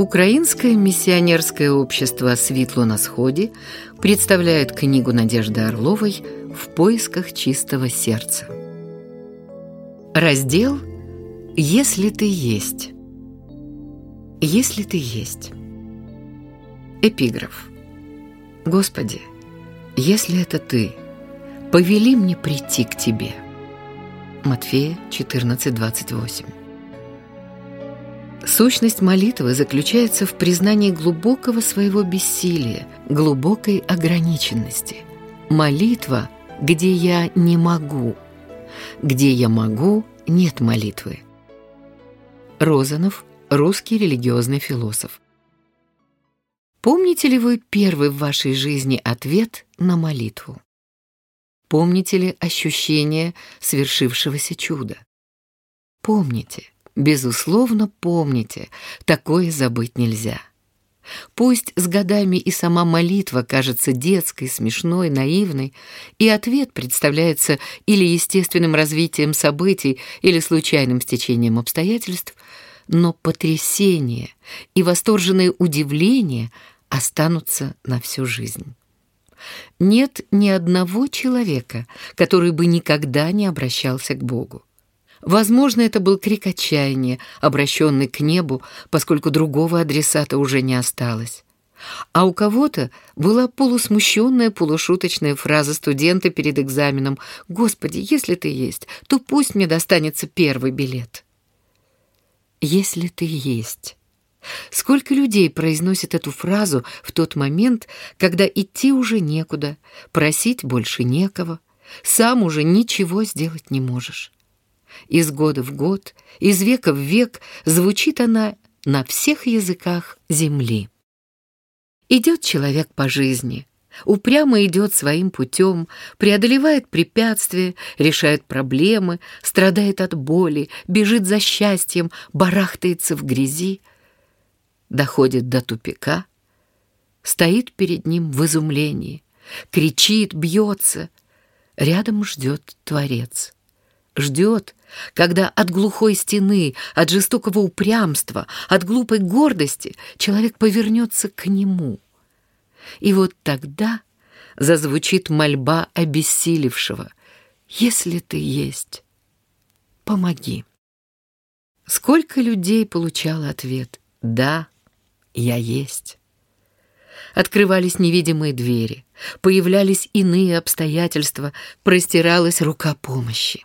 Украинское миссионерское общество «Светло на сходе» представляет книгу Надежды Орловой «В поисках чистого сердца». Раздел «Если ты есть». «Если ты есть». Эпиграф. «Господи, если это Ты, повели мне прийти к Тебе». Матфея 14:28. Сущность молитвы заключается в признании глубокого своего бессилия, глубокой ограниченности. Молитва, где я не могу. Где я могу, нет молитвы. Розанов, русский религиозный философ. Помните ли вы первый в вашей жизни ответ на молитву? Помните ли ощущение свершившегося чуда? Помните, безусловно, помните, такое забыть нельзя. Пусть с годами и сама молитва кажется детской, смешной, наивной, и ответ представляется или естественным развитием событий, или случайным стечением обстоятельств, но потрясение и восторженное удивление останутся на всю жизнь. Нет ни одного человека, который бы никогда не обращался к Богу. Возможно, это был крик отчаяния, обращенный к небу, поскольку другого адресата уже не осталось. А у кого-то была полусмущенная, полушуточная фраза студента перед экзаменом «Господи, если ты есть, то пусть мне достанется первый билет». «Если ты есть». Сколько людей произносит эту фразу в тот момент, когда идти уже некуда, просить больше некого, сам уже ничего сделать не можешь. Из года в год, из века в век звучит она на всех языках земли. Идет человек по жизни, упрямо идет своим путем, преодолевает препятствия, решает проблемы, страдает от боли, бежит за счастьем, барахтается в грязи, доходит до тупика, стоит перед ним в изумлении, кричит, бьется. Рядом ждет Творец. Ждет, когда от глухой стены, от жестокого упрямства, от глупой гордости человек повернется к нему. И вот тогда зазвучит мольба обессилевшего. «Если ты есть, помоги». Сколько людей получало ответ «Да, я есть. Открывались невидимые двери, появлялись иные обстоятельства, простиралась рука помощи.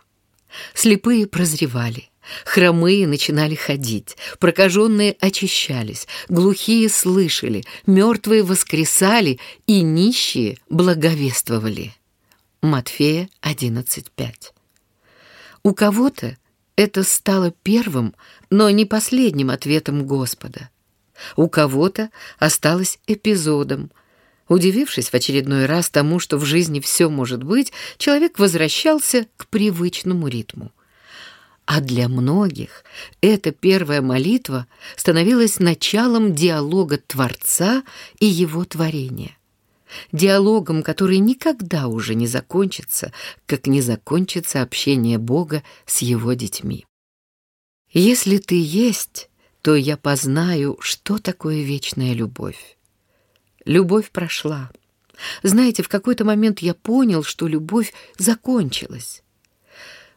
Слепые прозревали, хромые начинали ходить, прокаженные очищались, глухие слышали, мертвые воскресали и нищие благовествовали. Матфея 11.5 У кого-то это стало первым, но не последним ответом Господа – у кого-то осталось эпизодом. Удивившись в очередной раз тому, что в жизни все может быть, человек возвращался к привычному ритму. А для многих эта первая молитва становилась началом диалога Творца и его творения. Диалогом, который никогда уже не закончится, как не закончится общение Бога с его детьми. Если ты есть, то я познаю, что такое вечная любовь. Любовь прошла. Знаете, в какой-то момент я понял, что любовь закончилась.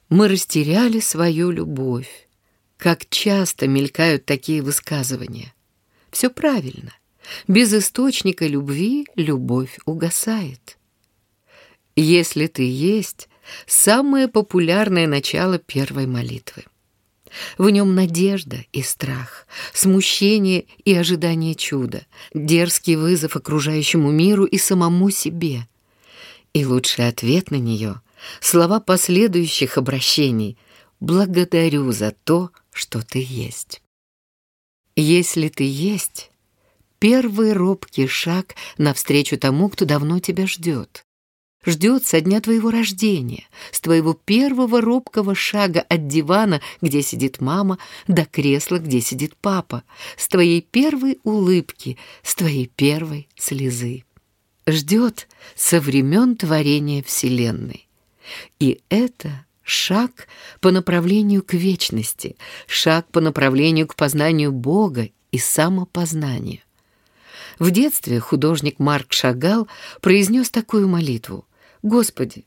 Мы растеряли свою любовь. Как часто мелькают такие высказывания. Все правильно. Без источника любви любовь угасает. Если ты есть, самое популярное начало первой молитвы. В нем надежда и страх, смущение и ожидание чуда, дерзкий вызов окружающему миру и самому себе. И лучший ответ на нее — слова последующих обращений «Благодарю за то, что ты есть». Если ты есть, первый робкий шаг навстречу тому, кто давно тебя ждет ждет со дня твоего рождения, с твоего первого робкого шага от дивана, где сидит мама, до кресла, где сидит папа, с твоей первой улыбки, с твоей первой слезы. Ждет со времен творения Вселенной. И это шаг по направлению к вечности, шаг по направлению к познанию Бога и самопознания. В детстве художник Марк Шагал произнес такую молитву. «Господи,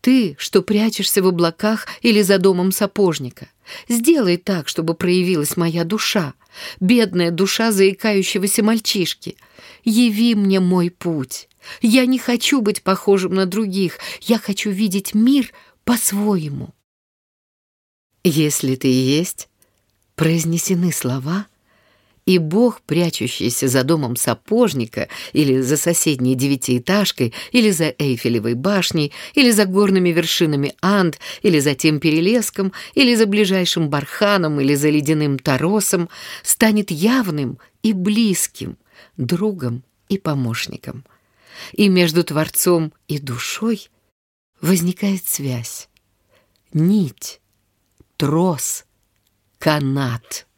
ты, что прячешься в облаках или за домом сапожника, сделай так, чтобы проявилась моя душа, бедная душа заикающегося мальчишки. Яви мне мой путь. Я не хочу быть похожим на других, я хочу видеть мир по-своему». Если ты есть, произнесены слова — и Бог, прячущийся за домом сапожника или за соседней девятиэтажкой, или за Эйфелевой башней, или за горными вершинами Анд, или за тем перелеском, или за ближайшим барханом, или за ледяным торосом, станет явным и близким, другом и помощником. И между Творцом и душой возникает связь, нить, трос, канат —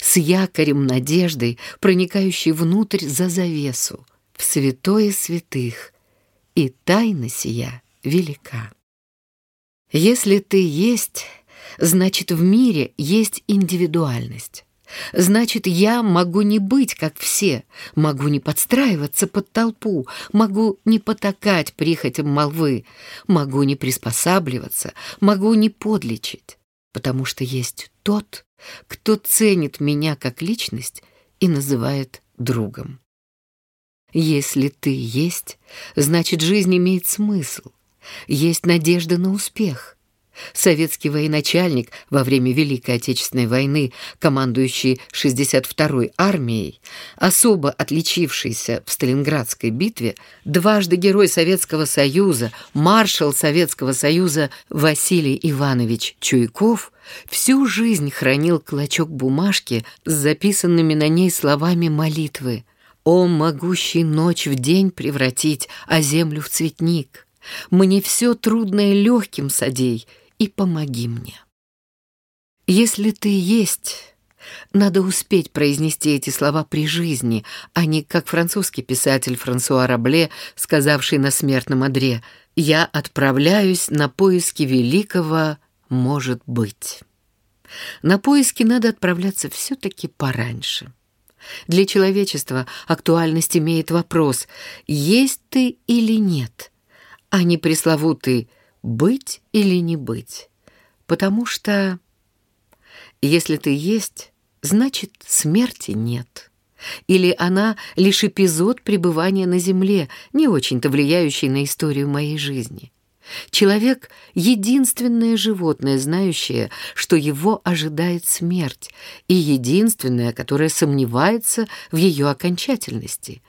с якорем надеждой, проникающей внутрь за завесу, в святое святых, и тайна сия велика. Если ты есть, значит, в мире есть индивидуальность. Значит, я могу не быть, как все, могу не подстраиваться под толпу, могу не потакать прихотям молвы, могу не приспосабливаться, могу не подлечить, потому что есть тот, кто ценит меня как личность и называет другом. Если ты есть, значит, жизнь имеет смысл, есть надежда на успех. Советский военачальник во время Великой Отечественной войны, командующий 62-й армией, особо отличившийся в Сталинградской битве, дважды герой Советского Союза, маршал Советского Союза Василий Иванович Чуйков всю жизнь хранил клочок бумажки с записанными на ней словами молитвы «О, могущий ночь в день превратить, а землю в цветник! Мне все трудное легким садей, и помоги мне. Если ты есть, надо успеть произнести эти слова при жизни, а не как французский писатель Франсуа Рабле, сказавший на смертном одре «Я отправляюсь на поиски великого «может быть». На поиски надо отправляться все-таки пораньше. Для человечества актуальность имеет вопрос «есть ты или нет», а не пресловутый быть или не быть. Потому что если ты есть, значит смерти нет. Или она лишь эпизод пребывания на земле, не очень-то влияющий на историю моей жизни. Человек — единственное животное, знающее, что его ожидает смерть, и единственное, которое сомневается в ее окончательности.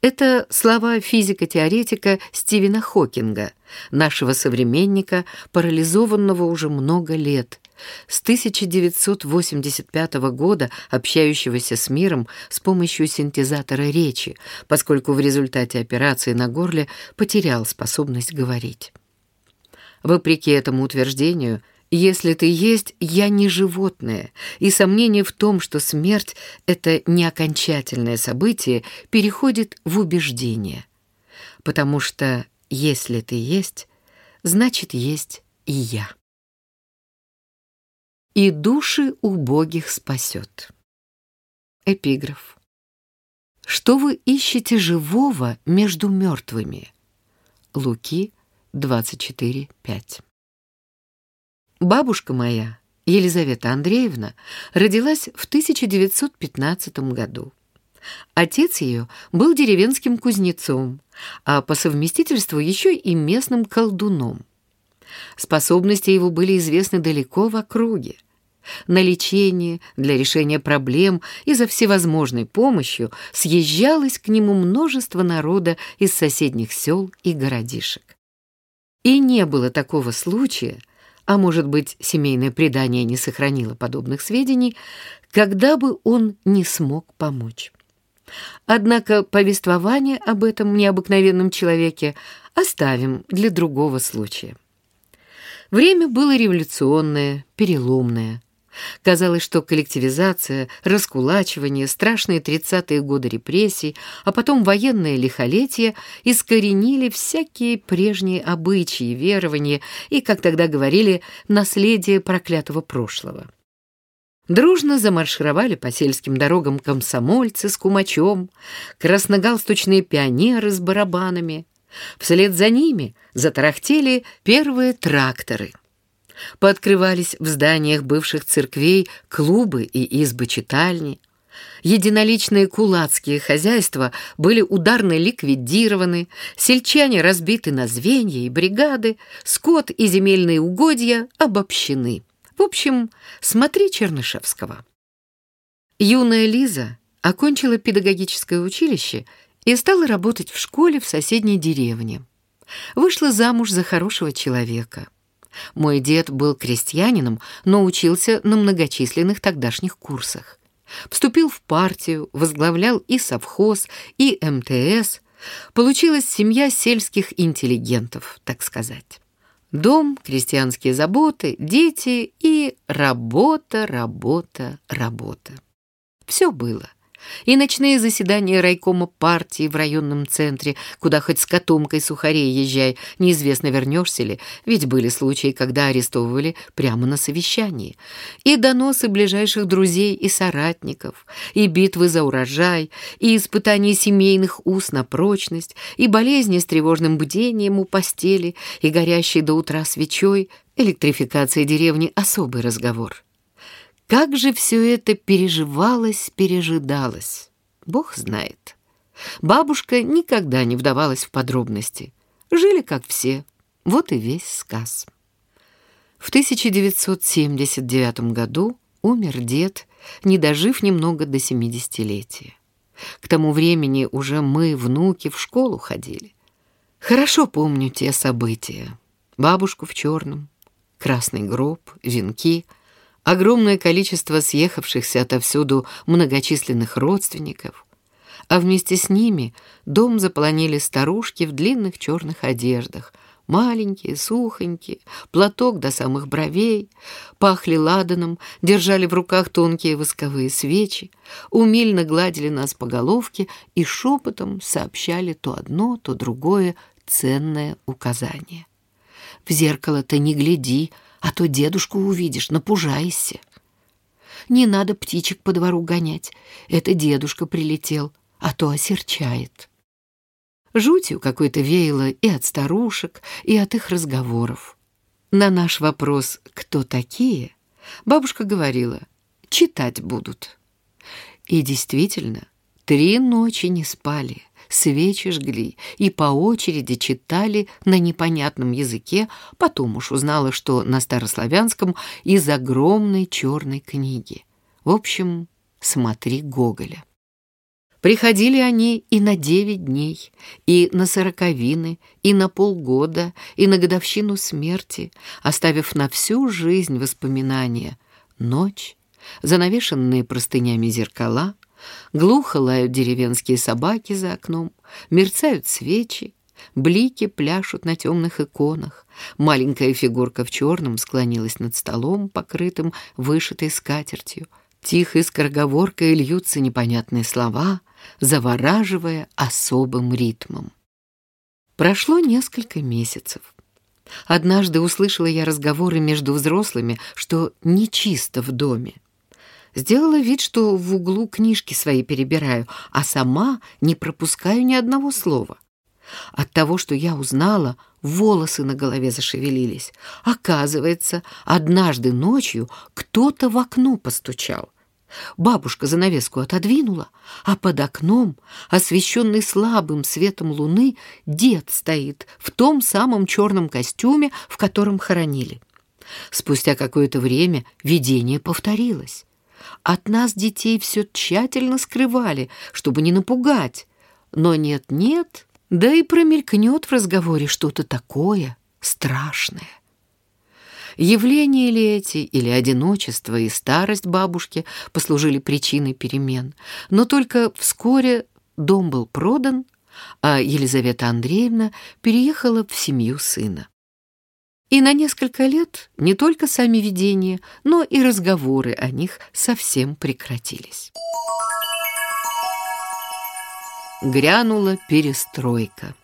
Это слова физико-теоретика Стивена Хокинга, нашего современника, парализованного уже много лет, с 1985 года общающегося с миром с помощью синтезатора речи, поскольку в результате операции на горле потерял способность говорить. Вопреки этому утверждению, если ты есть, я не животное, и сомнение в том, что смерть — это не окончательное событие, переходит в убеждение. Потому что если ты есть, значит есть и я. И души убогих спасет. Эпиграф. Что вы ищете живого между мертвыми? Луки 24.5 Бабушка моя, Елизавета Андреевна, родилась в 1915 году. Отец ее был деревенским кузнецом, а по совместительству еще и местным колдуном. Способности его были известны далеко в округе. На лечение, для решения проблем и за всевозможной помощью съезжалось к нему множество народа из соседних сел и городишек. И не было такого случая, а может быть, семейное предание не сохранило подобных сведений, когда бы он не смог помочь. Однако повествование об этом необыкновенном человеке оставим для другого случая. Время было революционное, переломное. Казалось, что коллективизация, раскулачивание, страшные тридцатые годы репрессий, а потом военное лихолетие искоренили всякие прежние обычаи, верования и, как тогда говорили, наследие проклятого прошлого. Дружно замаршировали по сельским дорогам комсомольцы с кумачом, красногалстучные пионеры с барабанами. Вслед за ними затарахтели первые тракторы. Пооткрывались в зданиях бывших церквей клубы и избы-читальни. Единоличные кулацкие хозяйства были ударно ликвидированы, сельчане разбиты на звенья и бригады, скот и земельные угодья обобщены. В общем, смотри Чернышевского. Юная Лиза окончила педагогическое училище и стала работать в школе в соседней деревне. Вышла замуж за хорошего человека. Мой дед был крестьянином, но учился на многочисленных тогдашних курсах. Вступил в партию, возглавлял и совхоз, и МТС. Получилась семья сельских интеллигентов, так сказать. Дом, крестьянские заботы, дети и работа, работа, работа. Все было и ночные заседания райкома партии в районном центре, куда хоть с котомкой сухарей езжай, неизвестно вернешься ли, ведь были случаи, когда арестовывали прямо на совещании, и доносы ближайших друзей и соратников, и битвы за урожай, и испытания семейных уз на прочность, и болезни с тревожным бдением у постели, и горящей до утра свечой, электрификация деревни — особый разговор. Как же все это переживалось, пережидалось, Бог знает. Бабушка никогда не вдавалась в подробности. Жили как все, вот и весь сказ. В 1979 году умер дед, не дожив немного до семидесятилетия. К тому времени уже мы, внуки, в школу ходили. Хорошо помню те события. Бабушку в черном, красный гроб, венки — огромное количество съехавшихся отовсюду многочисленных родственников, а вместе с ними дом заполонили старушки в длинных черных одеждах, маленькие, сухонькие, платок до самых бровей, пахли ладаном, держали в руках тонкие восковые свечи, умильно гладили нас по головке и шепотом сообщали то одно, то другое ценное указание. «В зеркало-то не гляди», а то дедушку увидишь, напужайся. Не надо птичек по двору гонять, это дедушка прилетел, а то осерчает. Жутью какой-то веяло и от старушек, и от их разговоров. На наш вопрос «Кто такие?» бабушка говорила «Читать будут». И действительно, три ночи не спали — свечи жгли и по очереди читали на непонятном языке, потом уж узнала, что на старославянском из огромной черной книги. В общем, смотри Гоголя. Приходили они и на девять дней, и на сороковины, и на полгода, и на годовщину смерти, оставив на всю жизнь воспоминания. Ночь, занавешенные простынями зеркала, Глухо лают деревенские собаки за окном, мерцают свечи, блики пляшут на темных иконах. Маленькая фигурка в черном склонилась над столом, покрытым вышитой скатертью. Тихой скороговоркой льются непонятные слова, завораживая особым ритмом. Прошло несколько месяцев. Однажды услышала я разговоры между взрослыми, что нечисто в доме. Сделала вид, что в углу книжки свои перебираю, а сама не пропускаю ни одного слова. От того, что я узнала, волосы на голове зашевелились. Оказывается, однажды ночью кто-то в окно постучал. Бабушка занавеску отодвинула, а под окном, освещенный слабым светом луны, дед стоит в том самом черном костюме, в котором хоронили. Спустя какое-то время видение повторилось. От нас детей все тщательно скрывали, чтобы не напугать. Но нет-нет, да и промелькнет в разговоре что-то такое страшное. Явления ли эти, или одиночество и старость бабушки послужили причиной перемен, но только вскоре дом был продан, а Елизавета Андреевна переехала в семью сына. И на несколько лет не только сами видения, но и разговоры о них совсем прекратились. Грянула перестройка.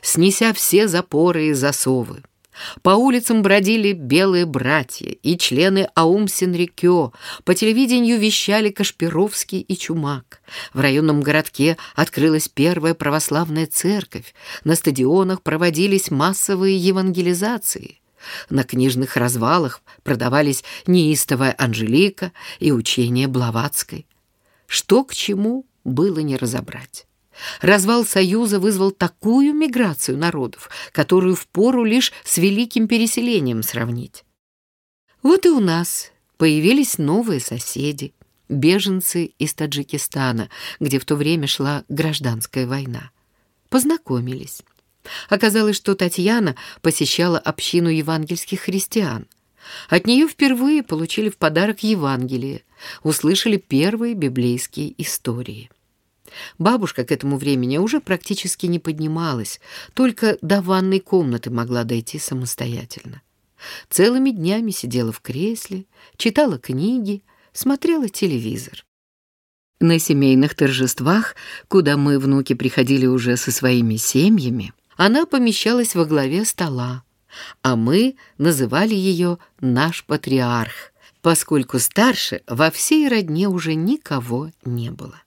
Снеся все запоры и засовы, По улицам бродили белые братья и члены Аум Синрикё, по телевидению вещали Кашпировский и Чумак. В районном городке открылась первая православная церковь, на стадионах проводились массовые евангелизации. На книжных развалах продавались неистовая Анжелика и учение Блаватской. Что к чему было не разобрать. Развал Союза вызвал такую миграцию народов, которую впору лишь с великим переселением сравнить. Вот и у нас появились новые соседи, беженцы из Таджикистана, где в то время шла гражданская война. Познакомились. Оказалось, что Татьяна посещала общину евангельских христиан. От нее впервые получили в подарок Евангелие, услышали первые библейские истории. Бабушка к этому времени уже практически не поднималась, только до ванной комнаты могла дойти самостоятельно. Целыми днями сидела в кресле, читала книги, смотрела телевизор. На семейных торжествах, куда мы, внуки, приходили уже со своими семьями, она помещалась во главе стола, а мы называли ее «наш патриарх», поскольку старше во всей родне уже никого не было.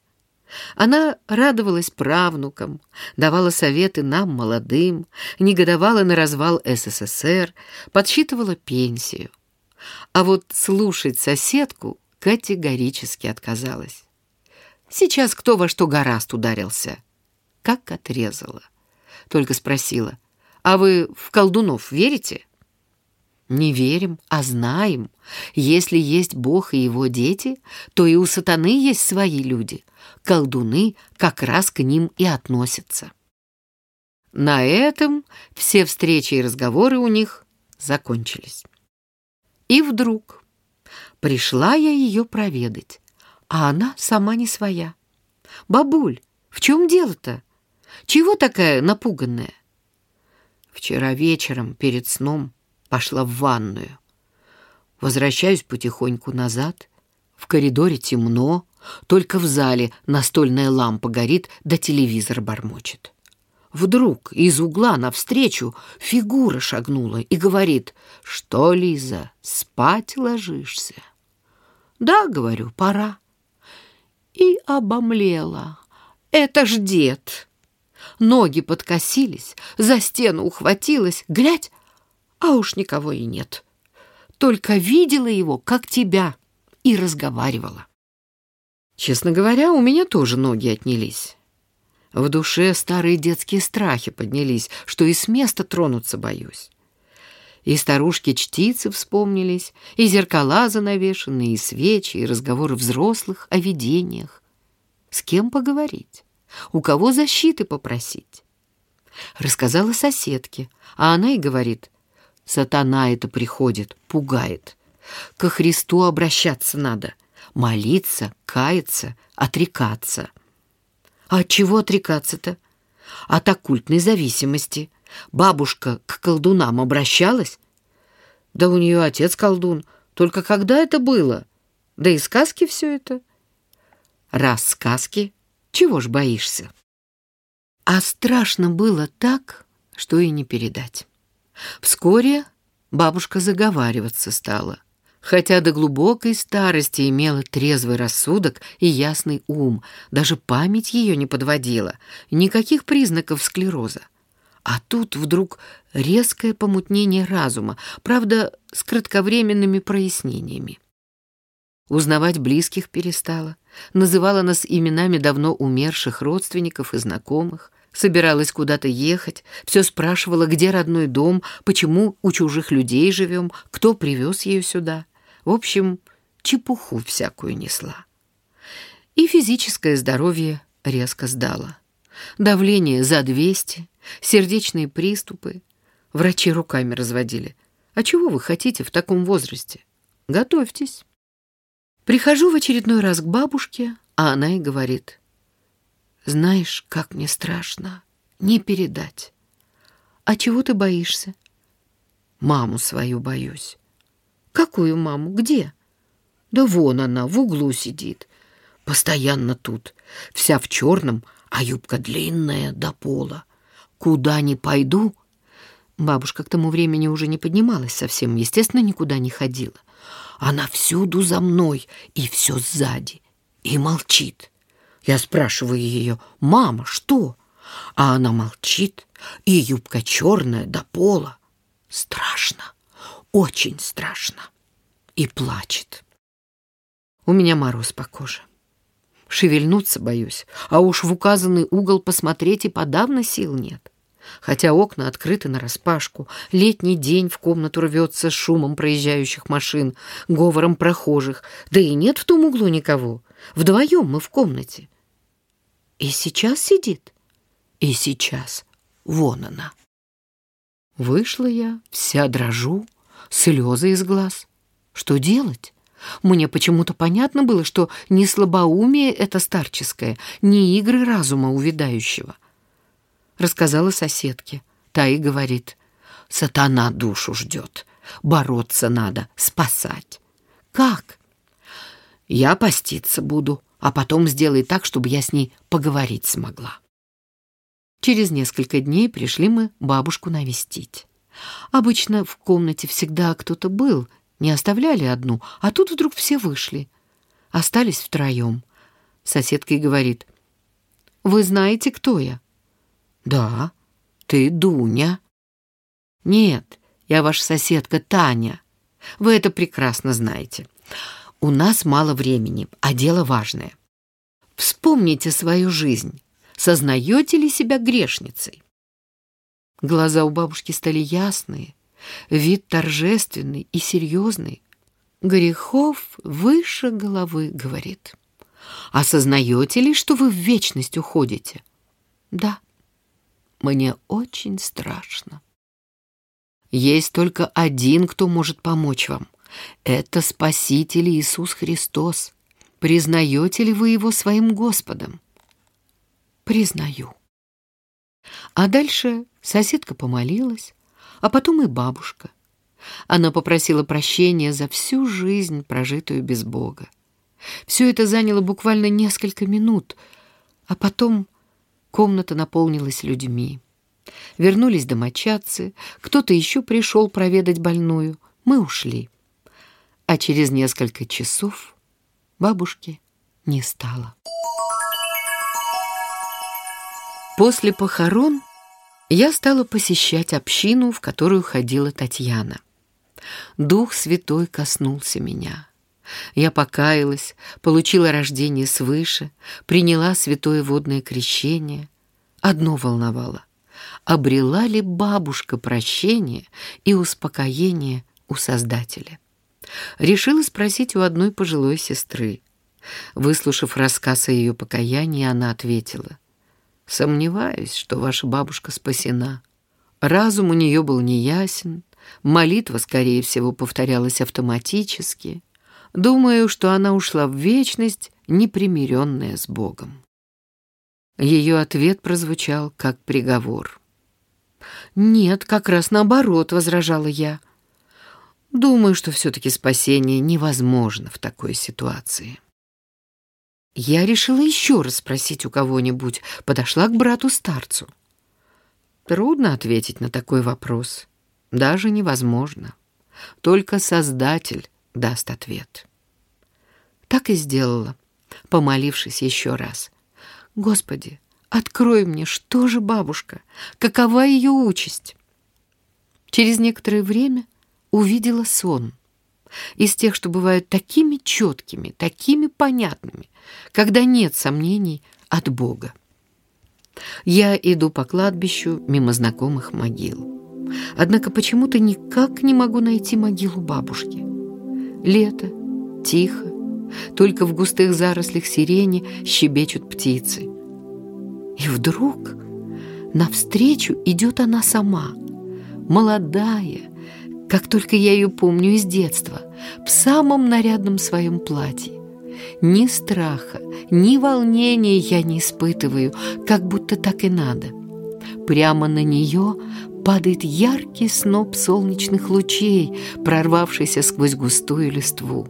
Она радовалась правнукам, давала советы нам, молодым, негодовала на развал СССР, подсчитывала пенсию. А вот слушать соседку категорически отказалась. Сейчас кто во что гораст ударился. Как отрезала. Только спросила, а вы в колдунов верите? Не верим, а знаем. Если есть Бог и его дети, то и у сатаны есть свои люди. Колдуны как раз к ним и относятся. На этом все встречи и разговоры у них закончились. И вдруг пришла я ее проведать, а она сама не своя. «Бабуль, в чем дело-то? Чего такая напуганная?» Вчера вечером перед сном пошла в ванную. Возвращаюсь потихоньку назад. В коридоре темно, только в зале настольная лампа горит, да телевизор бормочет. Вдруг из угла навстречу фигура шагнула и говорит, «Что, Лиза, спать ложишься?» «Да, — говорю, — пора». И обомлела. «Это ж дед!» Ноги подкосились, за стену ухватилась, глядь, а уж никого и нет. Только видела его, как тебя, и разговаривала. Честно говоря, у меня тоже ноги отнялись. В душе старые детские страхи поднялись, что и с места тронуться боюсь. И старушки-чтицы вспомнились, и зеркала занавешенные, и свечи, и разговоры взрослых о видениях. С кем поговорить? У кого защиты попросить? Рассказала соседке, а она и говорит, Сатана это приходит, пугает. Ко Христу обращаться надо, молиться, каяться, отрекаться. А от чего отрекаться-то? От оккультной зависимости. Бабушка к колдунам обращалась? Да у нее отец колдун. Только когда это было? Да и сказки все это. Раз сказки, чего ж боишься? А страшно было так, что и не передать. Вскоре бабушка заговариваться стала, хотя до глубокой старости имела трезвый рассудок и ясный ум, даже память ее не подводила, никаких признаков склероза. А тут вдруг резкое помутнение разума, правда, с кратковременными прояснениями. Узнавать близких перестала, называла нас именами давно умерших родственников и знакомых, Собиралась куда-то ехать, все спрашивала, где родной дом, почему у чужих людей живем, кто привез ее сюда. В общем, чепуху всякую несла. И физическое здоровье резко сдало. Давление за 200, сердечные приступы. Врачи руками разводили. А чего вы хотите в таком возрасте? Готовьтесь. Прихожу в очередной раз к бабушке, а она и говорит. Знаешь, как мне страшно. Не передать. А чего ты боишься? Маму свою боюсь. Какую маму? Где? Да вон она, в углу сидит. Постоянно тут. Вся в черном, а юбка длинная до пола. Куда ни пойду, Бабушка к тому времени уже не поднималась совсем, естественно, никуда не ходила. Она всюду за мной и все сзади. И молчит. Я спрашиваю ее, «Мама, что?» А она молчит, и юбка черная до пола. Страшно, очень страшно. И плачет. У меня мороз по коже. Шевельнуться боюсь, а уж в указанный угол посмотреть и подавно сил нет. Хотя окна открыты нараспашку, летний день в комнату рвется шумом проезжающих машин, говором прохожих, да и нет в том углу никого. Вдвоем мы в комнате. И сейчас сидит, и сейчас вон она. Вышла я, вся дрожу, слезы из глаз. Что делать? Мне почему-то понятно было, что не слабоумие это старческое, не игры разума увядающего. Рассказала соседке. Та и говорит, сатана душу ждет, бороться надо, спасать. Как? Я поститься буду, а потом сделай так, чтобы я с ней поговорить смогла. Через несколько дней пришли мы бабушку навестить. Обычно в комнате всегда кто-то был, не оставляли одну, а тут вдруг все вышли. Остались втроем. Соседка и говорит, «Вы знаете, кто я?» «Да, ты Дуня». «Нет, я ваша соседка Таня. Вы это прекрасно знаете. У нас мало времени, а дело важное. Вспомните свою жизнь. Сознаете ли себя грешницей?» Глаза у бабушки стали ясные, вид торжественный и серьезный. Грехов выше головы, говорит. Осознаете ли, что вы в вечность уходите? Да. Мне очень страшно. Есть только один, кто может помочь вам. Это Спаситель Иисус Христос. Признаете ли вы Его своим Господом? Признаю. А дальше соседка помолилась, а потом и бабушка. Она попросила прощения за всю жизнь, прожитую без Бога. Все это заняло буквально несколько минут, а потом комната наполнилась людьми. Вернулись домочадцы, кто-то еще пришел проведать больную. Мы ушли. А через несколько часов бабушки не стало. После похорон я стала посещать общину, в которую ходила Татьяна. Дух Святой коснулся меня. Я покаялась, получила рождение свыше, приняла святое водное крещение. Одно волновало — обрела ли бабушка прощение и успокоение у Создателя. Решила спросить у одной пожилой сестры. Выслушав рассказ о ее покаянии, она ответила — Сомневаюсь, что ваша бабушка спасена. Разум у нее был неясен, молитва, скорее всего, повторялась автоматически. Думаю, что она ушла в вечность, непримиренная с Богом. Ее ответ прозвучал как приговор. «Нет, как раз наоборот», — возражала я. «Думаю, что все-таки спасение невозможно в такой ситуации». Я решила еще раз спросить у кого-нибудь, подошла к брату-старцу. Трудно ответить на такой вопрос. Даже невозможно. Только Создатель даст ответ. Так и сделала, помолившись еще раз. «Господи, открой мне, что же бабушка? Какова ее участь?» Через некоторое время увидела сон. Из тех, что бывают такими четкими, такими понятными, когда нет сомнений от Бога. Я иду по кладбищу мимо знакомых могил. Однако почему-то никак не могу найти могилу бабушки. Лето, тихо, только в густых зарослях сирени щебечут птицы. И вдруг навстречу идет она сама, молодая, как только я ее помню из детства, в самом нарядном своем платье. Ни страха, ни волнения я не испытываю, как будто так и надо. Прямо на нее падает яркий сноп солнечных лучей, прорвавшийся сквозь густую листву.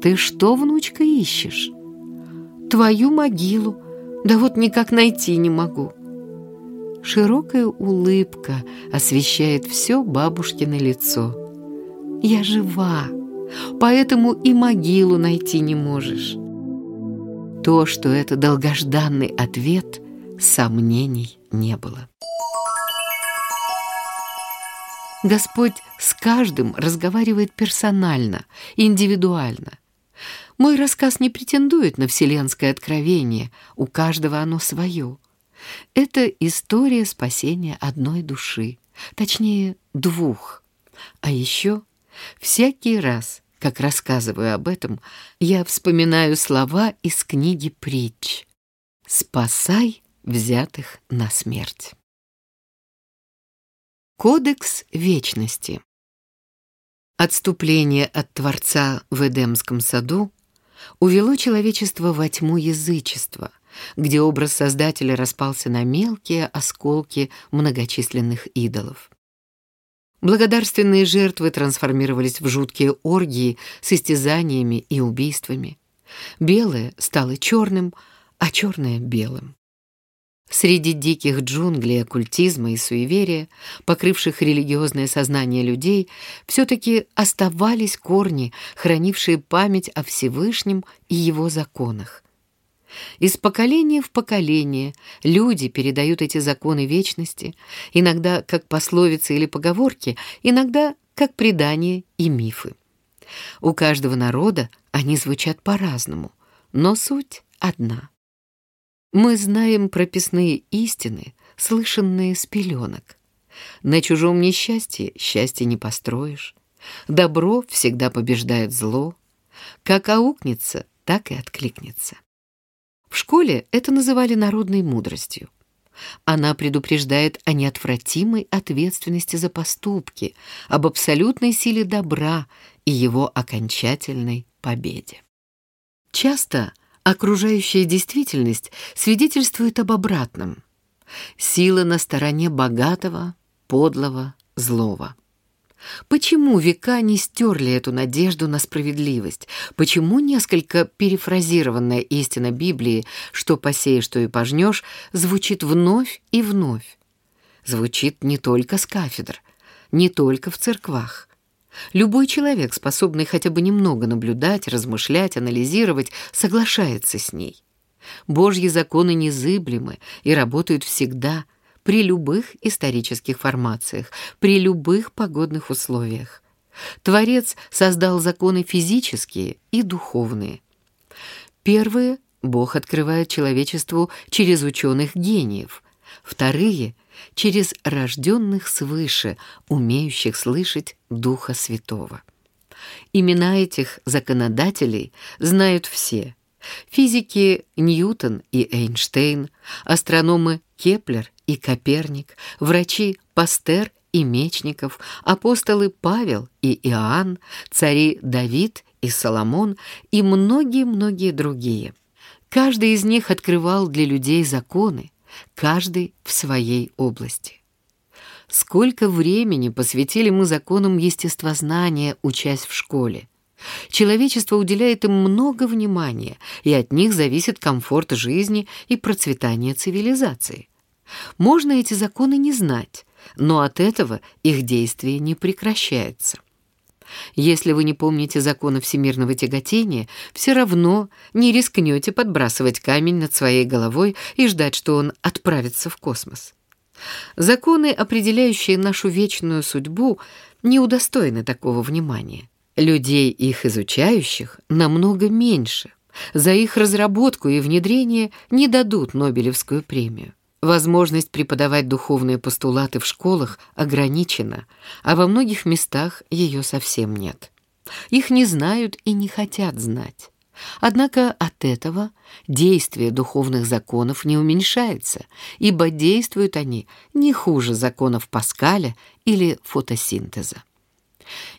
«Ты что, внучка, ищешь?» «Твою могилу. Да вот никак найти не могу». Широкая улыбка освещает все бабушкино лицо. «Я жива, поэтому и могилу найти не можешь». То, что это долгожданный ответ, сомнений не было. Господь с каждым разговаривает персонально, индивидуально. Мой рассказ не претендует на вселенское откровение, у каждого оно свое. Это история спасения одной души, точнее, двух. А еще всякий раз, как рассказываю об этом, я вспоминаю слова из книги «Притч». «Спасай взятых на смерть». Кодекс вечности. Отступление от Творца в Эдемском саду увело человечество во тьму язычества, где образ Создателя распался на мелкие осколки многочисленных идолов. Благодарственные жертвы трансформировались в жуткие оргии с истязаниями и убийствами. Белое стало черным, а черное — белым. Среди диких джунглей оккультизма и суеверия, покрывших религиозное сознание людей, все-таки оставались корни, хранившие память о Всевышнем и его законах. Из поколения в поколение люди передают эти законы вечности, иногда как пословицы или поговорки, иногда как предания и мифы. У каждого народа они звучат по-разному, но суть одна — мы знаем прописные истины, слышанные с пеленок. На чужом несчастье счастье не построишь. Добро всегда побеждает зло. Как аукнется, так и откликнется. В школе это называли народной мудростью. Она предупреждает о неотвратимой ответственности за поступки, об абсолютной силе добра и его окончательной победе. Часто – Окружающая действительность свидетельствует об обратном. Сила на стороне богатого, подлого, злого. Почему века не стерли эту надежду на справедливость? Почему несколько перефразированная истина Библии «что посеешь, то и пожнешь» звучит вновь и вновь? Звучит не только с кафедр, не только в церквах. Любой человек, способный хотя бы немного наблюдать, размышлять, анализировать, соглашается с ней. Божьи законы незыблемы и работают всегда, при любых исторических формациях, при любых погодных условиях. Творец создал законы физические и духовные. Первые Бог открывает человечеству через ученых гениев, вторые — через рожденных свыше, умеющих слышать Духа Святого. Имена этих законодателей знают все. Физики Ньютон и Эйнштейн, астрономы Кеплер и Коперник, врачи Пастер и Мечников, апостолы Павел и Иоанн, цари Давид и Соломон и многие-многие другие. Каждый из них открывал для людей законы, каждый в своей области. Сколько времени посвятили мы законам естествознания, учась в школе. Человечество уделяет им много внимания, и от них зависит комфорт жизни и процветание цивилизации. Можно эти законы не знать, но от этого их действие не прекращается. Если вы не помните закона всемирного тяготения, все равно не рискнете подбрасывать камень над своей головой и ждать, что он отправится в космос. Законы, определяющие нашу вечную судьбу, не удостоены такого внимания. Людей, их изучающих, намного меньше. За их разработку и внедрение не дадут Нобелевскую премию. Возможность преподавать духовные постулаты в школах ограничена, а во многих местах ее совсем нет. Их не знают и не хотят знать. Однако от этого действие духовных законов не уменьшается, ибо действуют они не хуже законов Паскаля или фотосинтеза.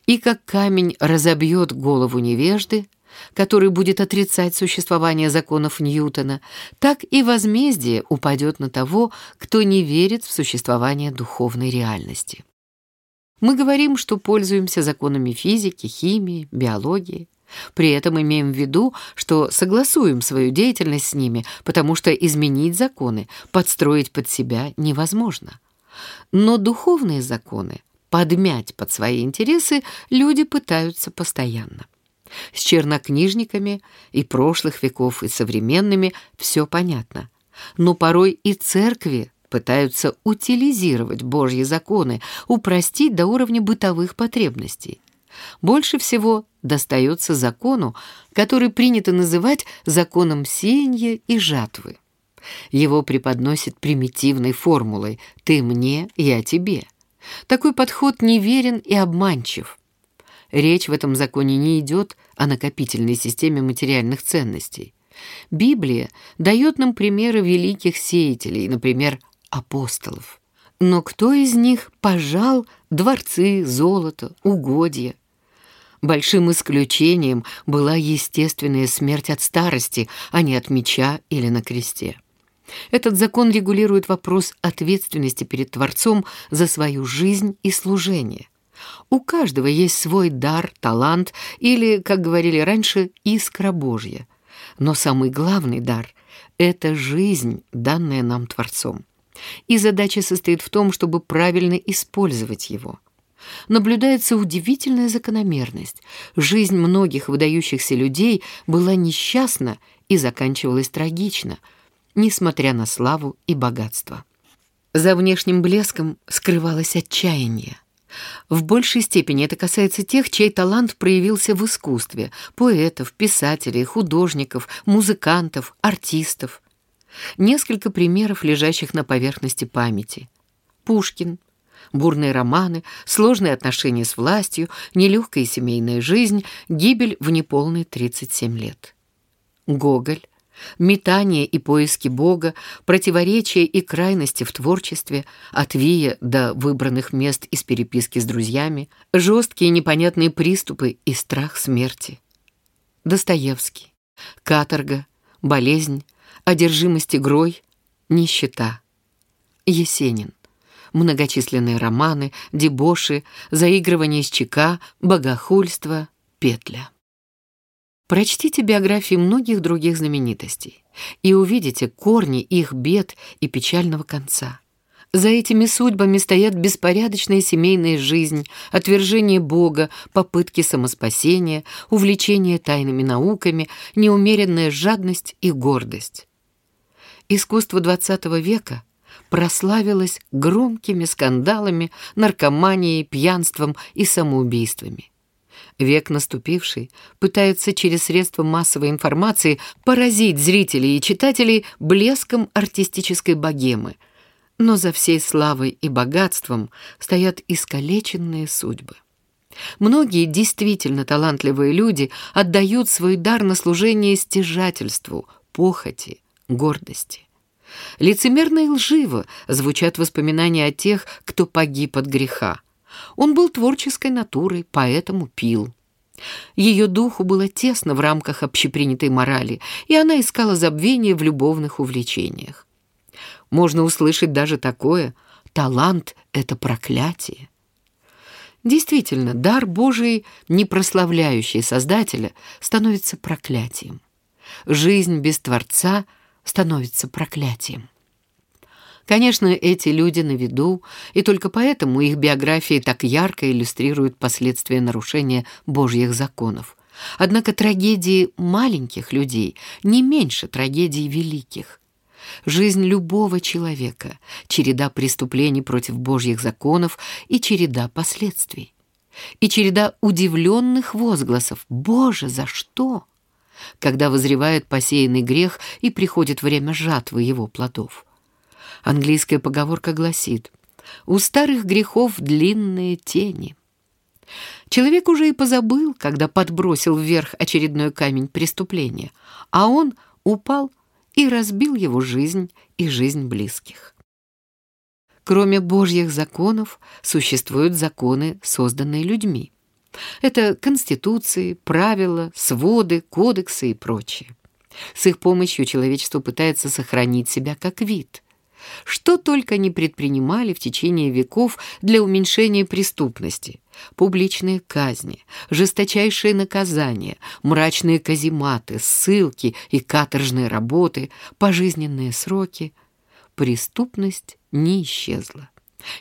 И как камень разобьет голову невежды, который будет отрицать существование законов Ньютона, так и возмездие упадет на того, кто не верит в существование духовной реальности. Мы говорим, что пользуемся законами физики, химии, биологии. При этом имеем в виду, что согласуем свою деятельность с ними, потому что изменить законы, подстроить под себя невозможно. Но духовные законы, подмять под свои интересы, люди пытаются постоянно. С чернокнижниками и прошлых веков, и современными все понятно. Но порой и церкви пытаются утилизировать Божьи законы, упростить до уровня бытовых потребностей. Больше всего достается закону, который принято называть законом сеяния и жатвы. Его преподносит примитивной формулой «ты мне, я тебе». Такой подход неверен и обманчив. Речь в этом законе не идет о накопительной системе материальных ценностей. Библия дает нам примеры великих сеятелей, например, апостолов. Но кто из них пожал дворцы, золото, угодья? Большим исключением была естественная смерть от старости, а не от меча или на кресте. Этот закон регулирует вопрос ответственности перед Творцом за свою жизнь и служение. У каждого есть свой дар, талант или, как говорили раньше, искра Божья. Но самый главный дар — это жизнь, данная нам Творцом. И задача состоит в том, чтобы правильно использовать его. Наблюдается удивительная закономерность. Жизнь многих выдающихся людей была несчастна и заканчивалась трагично, несмотря на славу и богатство. За внешним блеском скрывалось отчаяние. В большей степени это касается тех, чей талант проявился в искусстве – поэтов, писателей, художников, музыкантов, артистов – Несколько примеров, лежащих на поверхности памяти. Пушкин. Бурные романы, сложные отношения с властью, нелегкая семейная жизнь, гибель в неполные 37 лет. Гоголь. Метание и поиски Бога, противоречия и крайности в творчестве, от Вия до выбранных мест из переписки с друзьями, жесткие непонятные приступы и страх смерти. Достоевский. Каторга, болезнь, одержимость игрой, нищета. Есенин. Многочисленные романы, дебоши, заигрывание с ЧК, богохульство, петля. Прочтите биографии многих других знаменитостей и увидите корни их бед и печального конца. За этими судьбами стоят беспорядочная семейная жизнь, отвержение Бога, попытки самоспасения, увлечение тайными науками, неумеренная жадность и гордость. Искусство XX века прославилось громкими скандалами, наркоманией, пьянством и самоубийствами. Век наступивший пытается через средства массовой информации поразить зрителей и читателей блеском артистической богемы, но за всей славой и богатством стоят искалеченные судьбы. Многие действительно талантливые люди отдают свой дар на служение стяжательству, похоти, гордости. Лицемерно и лживо звучат воспоминания о тех, кто погиб от греха. Он был творческой натурой, поэтому пил. Ее духу было тесно в рамках общепринятой морали, и она искала забвение в любовных увлечениях. Можно услышать даже такое «талант — это проклятие». Действительно, дар Божий, не прославляющий Создателя, становится проклятием. Жизнь без Творца — становится проклятием. Конечно, эти люди на виду, и только поэтому их биографии так ярко иллюстрируют последствия нарушения Божьих законов. Однако трагедии маленьких людей не меньше трагедий великих. Жизнь любого человека — череда преступлений против Божьих законов и череда последствий. И череда удивленных возгласов «Боже, за что?», когда вызревает посеянный грех и приходит время жатвы его плодов. Английская поговорка гласит «У старых грехов длинные тени». Человек уже и позабыл, когда подбросил вверх очередной камень преступления, а он упал и разбил его жизнь и жизнь близких. Кроме Божьих законов существуют законы, созданные людьми. Это конституции, правила, своды, кодексы и прочее. С их помощью человечество пытается сохранить себя как вид. Что только не предпринимали в течение веков для уменьшения преступности. Публичные казни, жесточайшие наказания, мрачные казематы, ссылки и каторжные работы, пожизненные сроки. Преступность не исчезла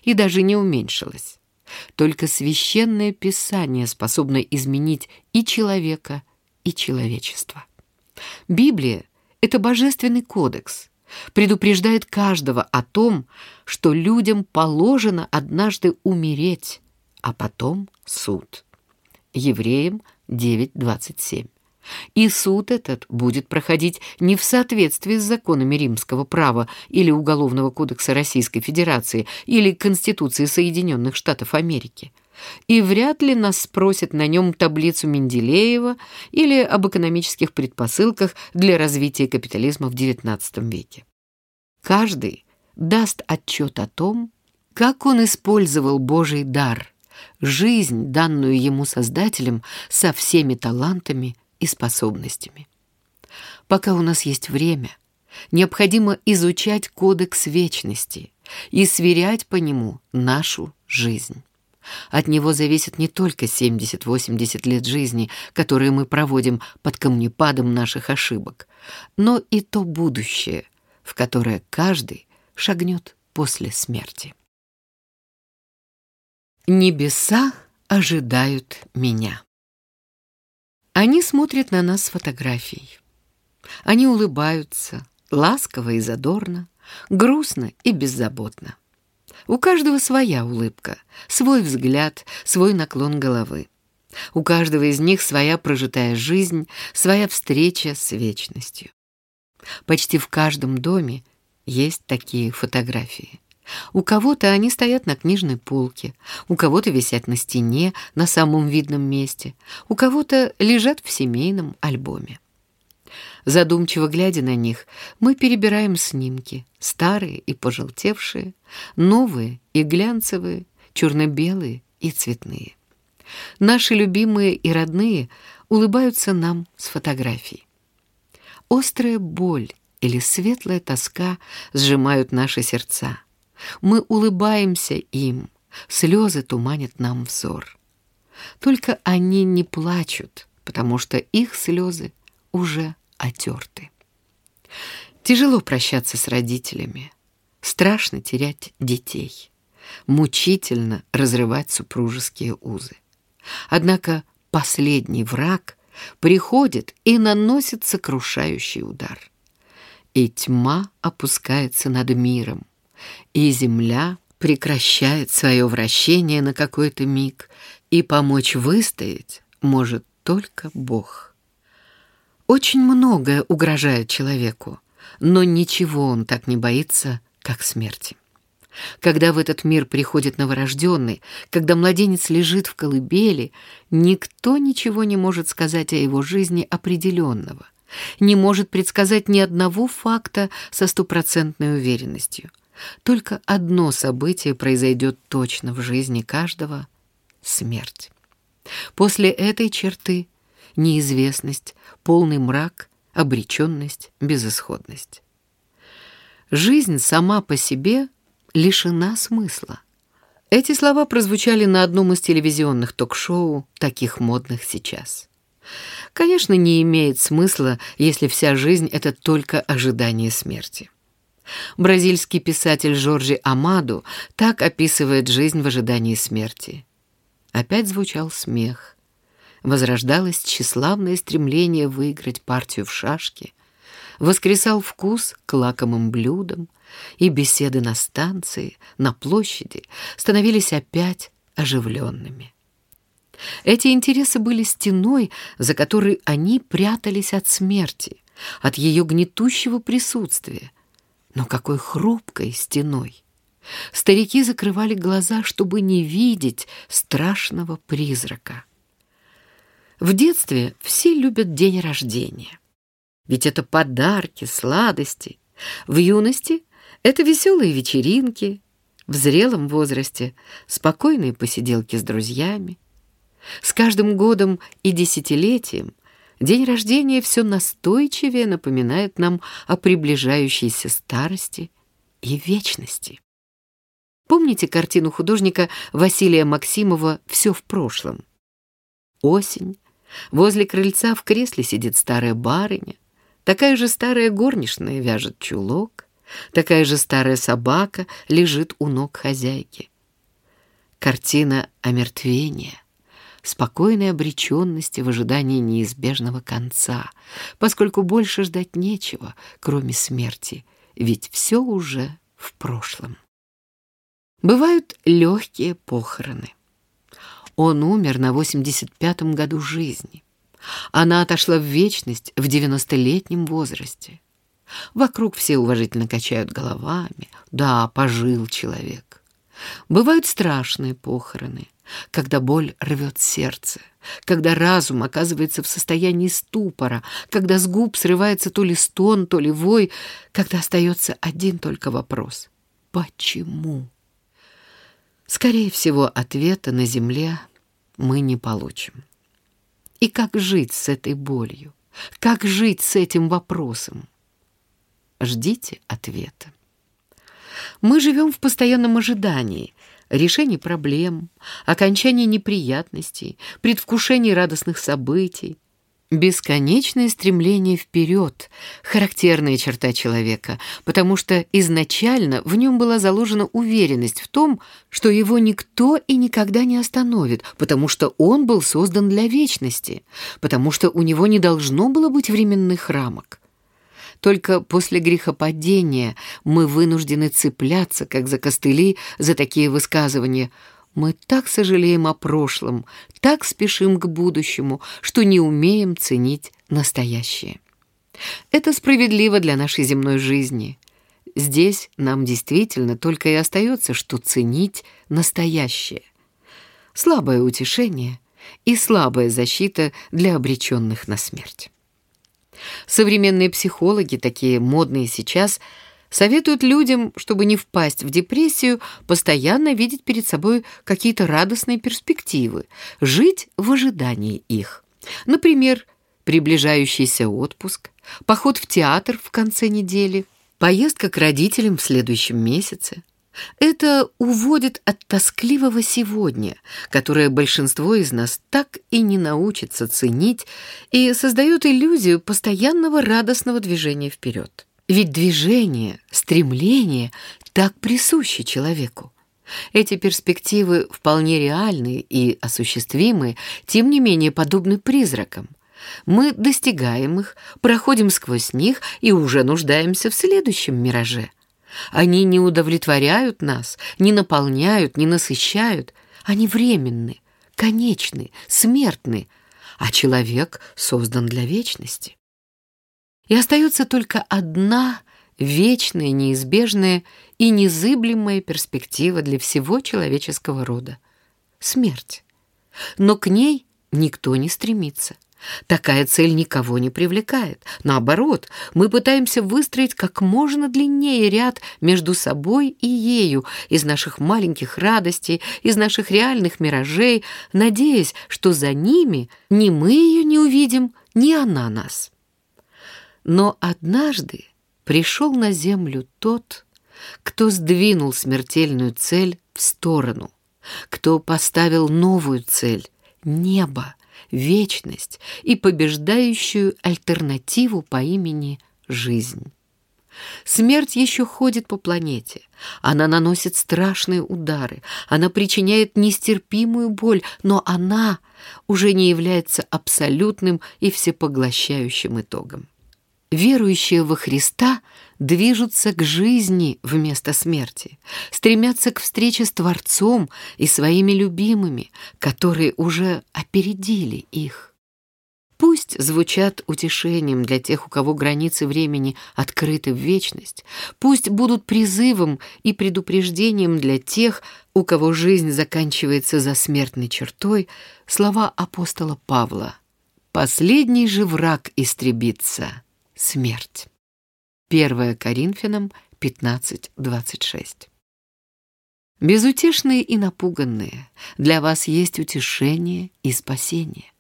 и даже не уменьшилась. Только священное писание способно изменить и человека, и человечество. Библия — это божественный кодекс, предупреждает каждого о том, что людям положено однажды умереть, а потом суд. Евреям 9.27. И суд этот будет проходить не в соответствии с законами римского права или Уголовного кодекса Российской Федерации или Конституции Соединенных Штатов Америки. И вряд ли нас спросят на нем таблицу Менделеева или об экономических предпосылках для развития капитализма в XIX веке. Каждый даст отчет о том, как он использовал Божий дар, жизнь, данную ему Создателем, со всеми талантами и способностями. Пока у нас есть время, необходимо изучать кодекс вечности и сверять по нему нашу жизнь. От него зависит не только 70-80 лет жизни, которые мы проводим под камнепадом наших ошибок, но и то будущее, в которое каждый шагнет после смерти. Небеса ожидают меня. Они смотрят на нас с фотографией. Они улыбаются, ласково и задорно, грустно и беззаботно. У каждого своя улыбка, свой взгляд, свой наклон головы. У каждого из них своя прожитая жизнь, своя встреча с вечностью. Почти в каждом доме есть такие фотографии. У кого-то они стоят на книжной полке, у кого-то висят на стене на самом видном месте, у кого-то лежат в семейном альбоме. Задумчиво глядя на них, мы перебираем снимки, старые и пожелтевшие, новые и глянцевые, черно-белые и цветные. Наши любимые и родные улыбаются нам с фотографий. Острая боль или светлая тоска сжимают наши сердца. Мы улыбаемся им, слезы туманят нам взор. Только они не плачут, потому что их слезы уже отерты. Тяжело прощаться с родителями, страшно терять детей, мучительно разрывать супружеские узы. Однако последний враг приходит и наносит сокрушающий удар. И тьма опускается над миром, и земля прекращает свое вращение на какой-то миг, и помочь выстоять может только Бог. Очень многое угрожает человеку, но ничего он так не боится, как смерти. Когда в этот мир приходит новорожденный, когда младенец лежит в колыбели, никто ничего не может сказать о его жизни определенного, не может предсказать ни одного факта со стопроцентной уверенностью – только одно событие произойдет точно в жизни каждого — смерть. После этой черты — неизвестность, полный мрак, обреченность, безысходность. Жизнь сама по себе лишена смысла. Эти слова прозвучали на одном из телевизионных ток-шоу, таких модных сейчас. Конечно, не имеет смысла, если вся жизнь — это только ожидание смерти. Бразильский писатель Жоржи Амаду так описывает жизнь в ожидании смерти. Опять звучал смех. Возрождалось тщеславное стремление выиграть партию в шашки. Воскресал вкус к лакомым блюдам, и беседы на станции, на площади становились опять оживленными. Эти интересы были стеной, за которой они прятались от смерти, от ее гнетущего присутствия, но какой хрупкой стеной. Старики закрывали глаза, чтобы не видеть страшного призрака. В детстве все любят день рождения. Ведь это подарки, сладости. В юности это веселые вечеринки. В зрелом возрасте спокойные посиделки с друзьями. С каждым годом и десятилетием – День рождения все настойчивее напоминает нам о приближающейся старости и вечности. Помните картину художника Василия Максимова «Все в прошлом»? Осень. Возле крыльца в кресле сидит старая барыня. Такая же старая горничная вяжет чулок. Такая же старая собака лежит у ног хозяйки. Картина омертвения, спокойной обреченности в ожидании неизбежного конца, поскольку больше ждать нечего, кроме смерти, ведь все уже в прошлом. Бывают легкие похороны. Он умер на 85-м году жизни. Она отошла в вечность в 90-летнем возрасте. Вокруг все уважительно качают головами. Да, пожил человек. Бывают страшные похороны, когда боль рвет сердце, когда разум оказывается в состоянии ступора, когда с губ срывается то ли стон, то ли вой, когда остается один только вопрос — почему? Скорее всего, ответа на земле мы не получим. И как жить с этой болью? Как жить с этим вопросом? Ждите ответа. Мы живем в постоянном ожидании решения проблем, окончания неприятностей, предвкушения радостных событий, Бесконечное стремление вперед — характерная черта человека, потому что изначально в нем была заложена уверенность в том, что его никто и никогда не остановит, потому что он был создан для вечности, потому что у него не должно было быть временных рамок. Только после грехопадения мы вынуждены цепляться, как за костыли, за такие высказывания — мы так сожалеем о прошлом, так спешим к будущему, что не умеем ценить настоящее. Это справедливо для нашей земной жизни. Здесь нам действительно только и остается, что ценить настоящее. Слабое утешение и слабая защита для обреченных на смерть. Современные психологи, такие модные сейчас – Советуют людям, чтобы не впасть в депрессию, постоянно видеть перед собой какие-то радостные перспективы, жить в ожидании их. Например, приближающийся отпуск, поход в театр в конце недели, поездка к родителям в следующем месяце. Это уводит от тоскливого сегодня, которое большинство из нас так и не научится ценить и создает иллюзию постоянного радостного движения вперед. Ведь движение, стремление так присущи человеку. Эти перспективы вполне реальны и осуществимы, тем не менее подобны призракам. Мы достигаем их, проходим сквозь них и уже нуждаемся в следующем мираже. Они не удовлетворяют нас, не наполняют, не насыщают. Они временны, конечны, смертны, а человек создан для вечности. И остается только одна вечная, неизбежная и незыблемая перспектива для всего человеческого рода — смерть. Но к ней никто не стремится. Такая цель никого не привлекает. Наоборот, мы пытаемся выстроить как можно длиннее ряд между собой и ею из наших маленьких радостей, из наших реальных миражей, надеясь, что за ними ни мы ее не увидим, ни она нас. Но однажды пришел на землю тот, кто сдвинул смертельную цель в сторону, кто поставил новую цель — небо, вечность и побеждающую альтернативу по имени жизнь. Смерть еще ходит по планете. Она наносит страшные удары, она причиняет нестерпимую боль, но она уже не является абсолютным и всепоглощающим итогом верующие во Христа движутся к жизни вместо смерти, стремятся к встрече с Творцом и своими любимыми, которые уже опередили их. Пусть звучат утешением для тех, у кого границы времени открыты в вечность, пусть будут призывом и предупреждением для тех, у кого жизнь заканчивается за смертной чертой, слова апостола Павла. «Последний же враг истребится» смерть. 1 Коринфянам 15.26. Безутешные и напуганные, для вас есть утешение и спасение.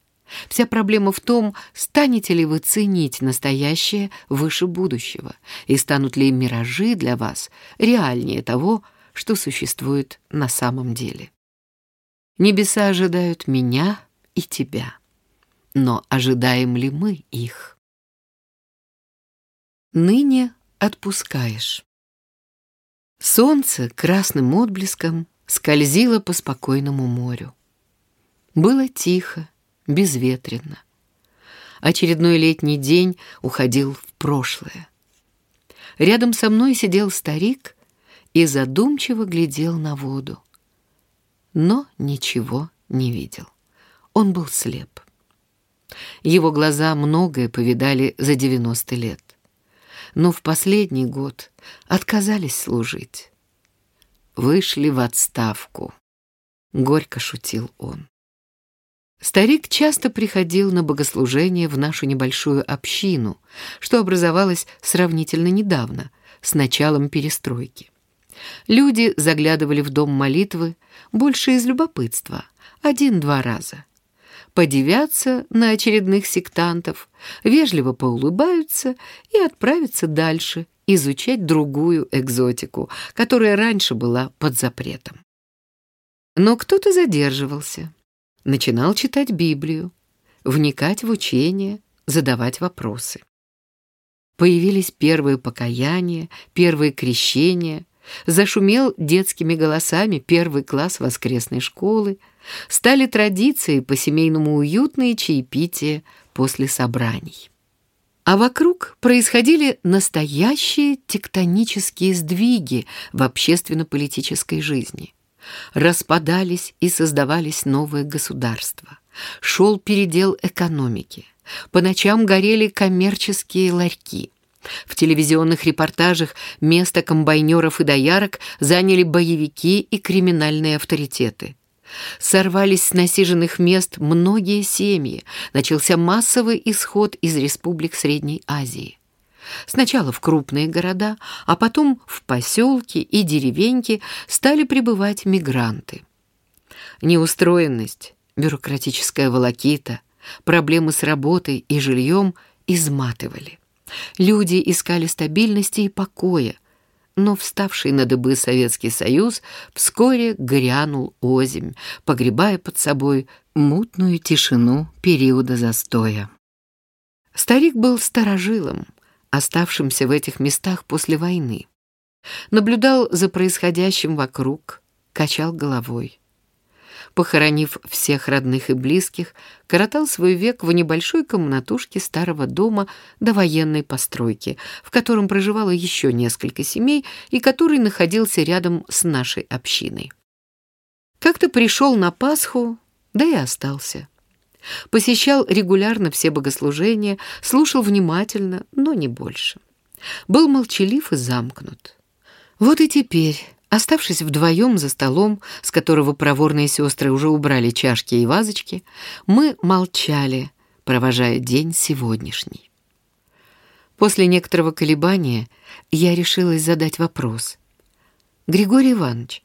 Вся проблема в том, станете ли вы ценить настоящее выше будущего, и станут ли миражи для вас реальнее того, что существует на самом деле. Небеса ожидают меня и тебя, но ожидаем ли мы их? Ныне отпускаешь. Солнце красным отблеском скользило по спокойному морю. Было тихо, безветренно. Очередной летний день уходил в прошлое. Рядом со мной сидел старик и задумчиво глядел на воду. Но ничего не видел. Он был слеп. Его глаза многое повидали за 90 лет. Но в последний год отказались служить. Вышли в отставку. Горько шутил он. Старик часто приходил на богослужение в нашу небольшую общину, что образовалось сравнительно недавно, с началом перестройки. Люди заглядывали в дом молитвы больше из любопытства, один-два раза. Подивятся на очередных сектантов, вежливо поулыбаются и отправятся дальше изучать другую экзотику, которая раньше была под запретом. Но кто-то задерживался, начинал читать Библию, вникать в учение, задавать вопросы. Появились первые покаяния, первые крещения, зашумел детскими голосами первый класс воскресной школы, стали традицией по-семейному уютные чаепития после собраний. А вокруг происходили настоящие тектонические сдвиги в общественно-политической жизни распадались и создавались новые государства. Шел передел экономики. По ночам горели коммерческие ларьки. В телевизионных репортажах место комбайнеров и доярок заняли боевики и криминальные авторитеты. Сорвались с насиженных мест многие семьи, начался массовый исход из республик Средней Азии. Сначала в крупные города, а потом в поселки и деревеньки стали прибывать мигранты. Неустроенность, бюрократическая волокита, проблемы с работой и жильем изматывали. Люди искали стабильности и покоя, но вставший на дыбы Советский Союз вскоре грянул озимь, погребая под собой мутную тишину периода застоя. Старик был старожилом, оставшимся в этих местах после войны. Наблюдал за происходящим вокруг, качал головой. Похоронив всех родных и близких, коротал свой век в небольшой комнатушке старого дома до военной постройки, в котором проживало еще несколько семей и который находился рядом с нашей общиной. Как-то пришел на Пасху, да и остался. Посещал регулярно все богослужения, слушал внимательно, но не больше. Был молчалив и замкнут. Вот и теперь, оставшись вдвоем за столом, с которого проворные сестры уже убрали чашки и вазочки, мы молчали, провожая день сегодняшний. После некоторого колебания я решилась задать вопрос. «Григорий Иванович,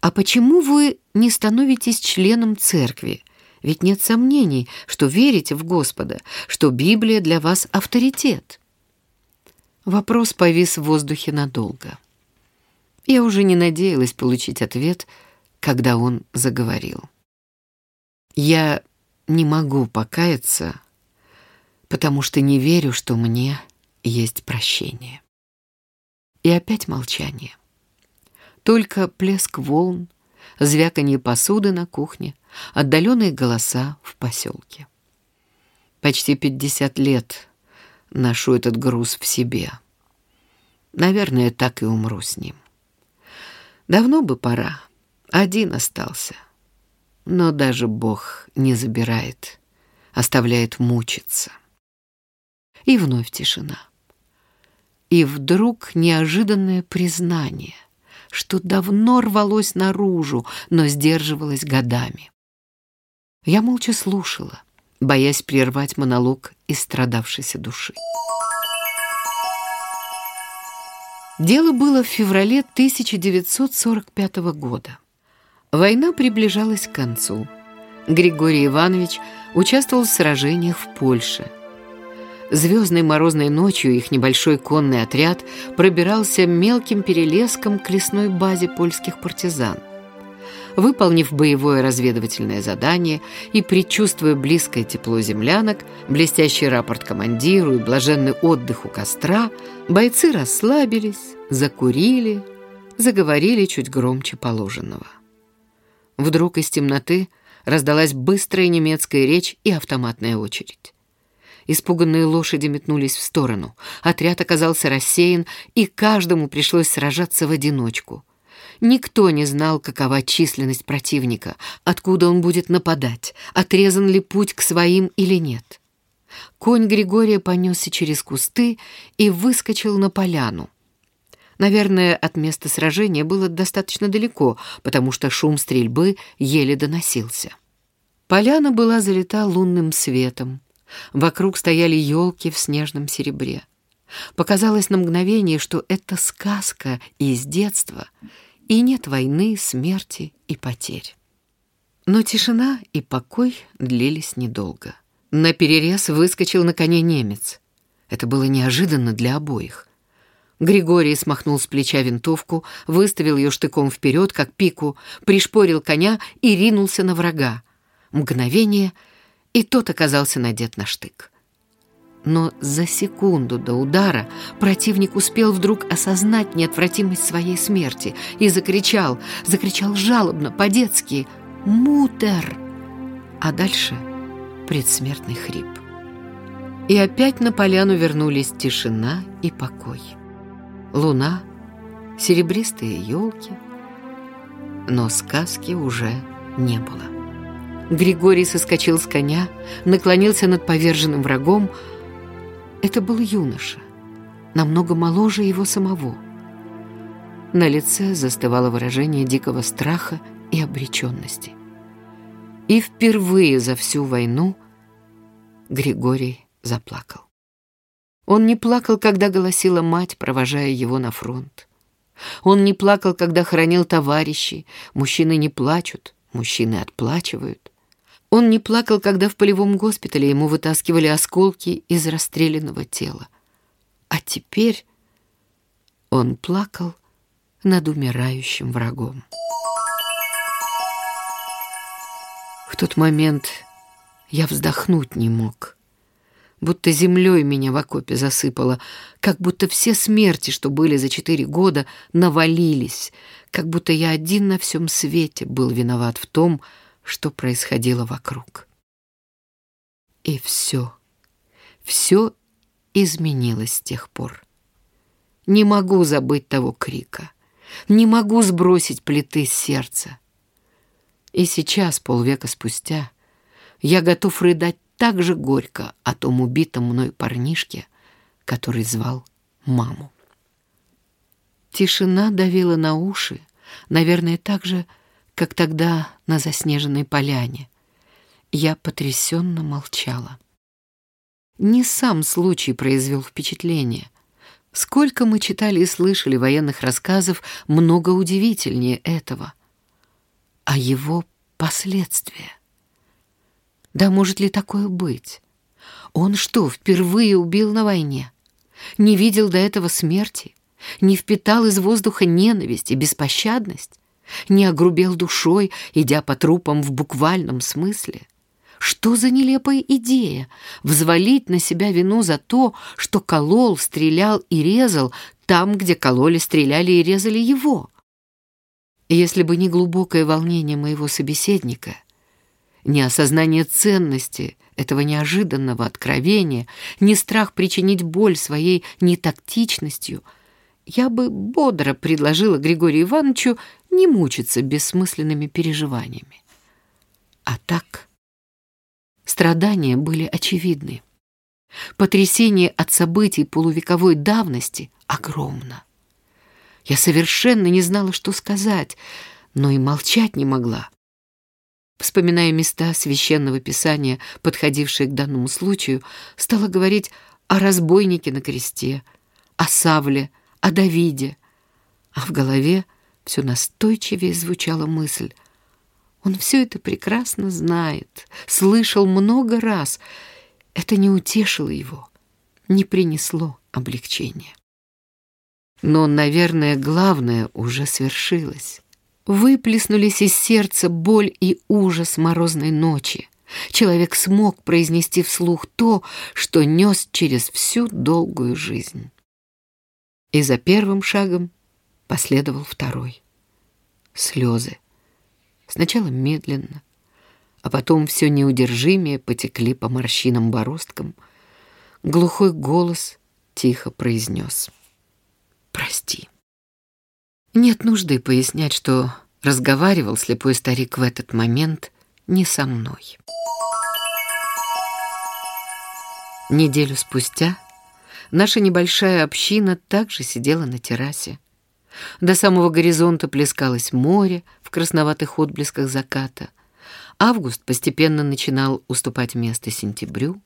а почему вы не становитесь членом церкви?» Ведь нет сомнений, что верите в Господа, что Библия для вас авторитет. Вопрос повис в воздухе надолго. Я уже не надеялась получить ответ, когда он заговорил. Я не могу покаяться, потому что не верю, что мне есть прощение. И опять молчание. Только плеск волн, звяканье посуды на кухне, отдаленные голоса в поселке. Почти пятьдесят лет ношу этот груз в себе. Наверное, так и умру с ним. Давно бы пора. Один остался. Но даже Бог не забирает, оставляет мучиться. И вновь тишина. И вдруг неожиданное признание — что давно рвалось наружу, но сдерживалось годами. Я молча слушала, боясь прервать монолог истрадавшейся души. Дело было в феврале 1945 года. Война приближалась к концу. Григорий Иванович Участвовал в сражениях в Польше. Звездной морозной ночью их небольшой конный отряд пробирался мелким перелеском к лесной базе польских партизан. Выполнив боевое разведывательное задание и предчувствуя близкое тепло землянок, блестящий рапорт командиру и блаженный отдых у костра, бойцы расслабились, закурили, заговорили чуть громче положенного. Вдруг из темноты раздалась быстрая немецкая речь и автоматная очередь. Испуганные лошади метнулись в сторону. Отряд оказался рассеян, и каждому пришлось сражаться в одиночку. Никто не знал, какова численность противника, откуда он будет нападать, отрезан ли путь к своим или нет. Конь Григория понесся через кусты и выскочил на поляну. Наверное, от места сражения было достаточно далеко, потому что шум стрельбы еле доносился. Поляна была залита лунным светом. Вокруг стояли елки в снежном серебре. Показалось на мгновение, что это сказка из детства, и нет войны, смерти и потерь. Но тишина и покой длились недолго. На перерез выскочил на коне немец. Это было неожиданно для обоих. Григорий смахнул с плеча винтовку, выставил ее штыком вперед, как пику, пришпорил коня и ринулся на врага. Мгновение, и тот оказался надет на штык. Но за секунду до удара противник успел вдруг осознать неотвратимость своей смерти и закричал, закричал жалобно, по-детски «Мутер!», а дальше предсмертный хрип. И опять на поляну вернулись тишина и покой луна, серебристые елки. Но сказки уже не было. Григорий соскочил с коня, наклонился над поверженным врагом. Это был юноша, намного моложе его самого. На лице застывало выражение дикого страха и обреченности. И впервые за всю войну Григорий заплакал. Он не плакал, когда голосила мать, провожая его на фронт. Он не плакал, когда хоронил товарищей. Мужчины не плачут, мужчины отплачивают. Он не плакал, когда в полевом госпитале ему вытаскивали осколки из расстрелянного тела. А теперь он плакал над умирающим врагом. В тот момент я вздохнуть не мог будто землей меня в окопе засыпало, как будто все смерти, что были за четыре года, навалились, как будто я один на всем свете был виноват в том, что происходило вокруг. И все, все изменилось с тех пор. Не могу забыть того крика, не могу сбросить плиты с сердца. И сейчас, полвека спустя, я готов рыдать так же горько о том убитом мной парнишке, который звал маму. Тишина давила на уши, наверное, так же, как тогда на заснеженной поляне. Я потрясенно молчала. Не сам случай произвел впечатление. Сколько мы читали и слышали военных рассказов, много удивительнее этого. А его последствия. Да может ли такое быть? Он что, впервые убил на войне? Не видел до этого смерти? Не впитал из воздуха ненависть и беспощадность? Не огрубел душой, идя по трупам в буквальном смысле? Что за нелепая идея — взвалить на себя вину за то, что колол, стрелял и резал там, где кололи, стреляли и резали его? Если бы не глубокое волнение моего собеседника — ни осознание ценности этого неожиданного откровения, ни страх причинить боль своей нетактичностью, я бы бодро предложила Григорию Ивановичу не мучиться бессмысленными переживаниями. А так страдания были очевидны. Потрясение от событий полувековой давности огромно. Я совершенно не знала, что сказать, но и молчать не могла. Вспоминая места священного писания, подходившие к данному случаю, стала говорить о разбойнике на кресте, о Савле, о Давиде. А в голове все настойчивее звучала мысль Он все это прекрасно знает, слышал много раз. Это не утешило его, не принесло облегчения. Но, наверное, главное уже свершилось. Выплеснулись из сердца боль и ужас морозной ночи. Человек смог произнести вслух то, что нес через всю долгую жизнь. И за первым шагом последовал второй. Слезы. Сначала медленно, а потом все неудержимее потекли по морщинам-бороздкам. Глухой голос тихо произнес «Прости». Нет нужды пояснять, что разговаривал слепой старик в этот момент не со мной. Неделю спустя наша небольшая община также сидела на террасе. До самого горизонта плескалось море в красноватых отблесках заката. Август постепенно начинал уступать место сентябрю.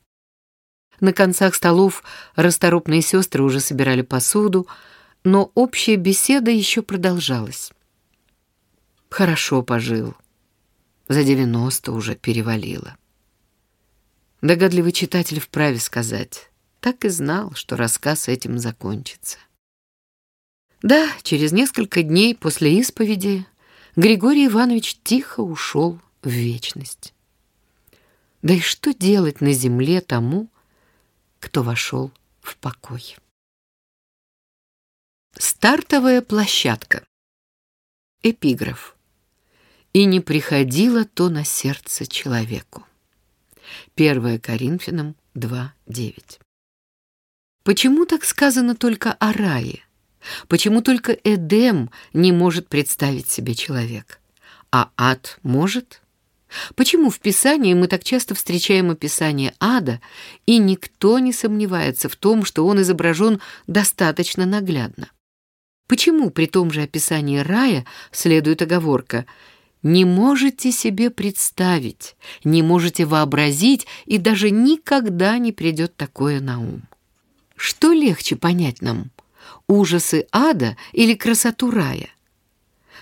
На концах столов расторопные сестры уже собирали посуду, но общая беседа еще продолжалась. Хорошо пожил. За девяносто уже перевалило. Догадливый читатель вправе сказать, так и знал, что рассказ этим закончится. Да, через несколько дней после исповеди Григорий Иванович тихо ушел в вечность. Да и что делать на земле тому, кто вошел в покой? Стартовая площадка. Эпиграф. «И не приходило то на сердце человеку». 1 Коринфянам 2.9. Почему так сказано только о рае? Почему только Эдем не может представить себе человек? А ад может? Почему в Писании мы так часто встречаем описание ада, и никто не сомневается в том, что он изображен достаточно наглядно? Почему при том же описании рая следует оговорка не можете себе представить, не можете вообразить, и даже никогда не придет такое на ум. Что легче понять нам, ужасы ада или красоту рая?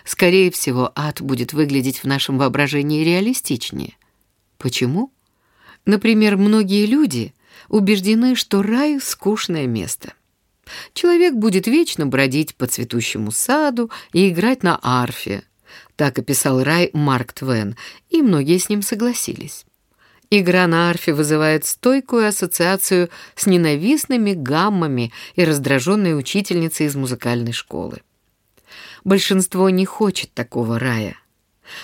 Скорее всего, ад будет выглядеть в нашем воображении реалистичнее. Почему? Например, многие люди убеждены, что рай — скучное место. Человек будет вечно бродить по цветущему саду и играть на арфе, так описал рай Марк Твен, и многие с ним согласились. Игра на арфе вызывает стойкую ассоциацию с ненавистными гаммами и раздраженной учительницей из музыкальной школы. Большинство не хочет такого рая.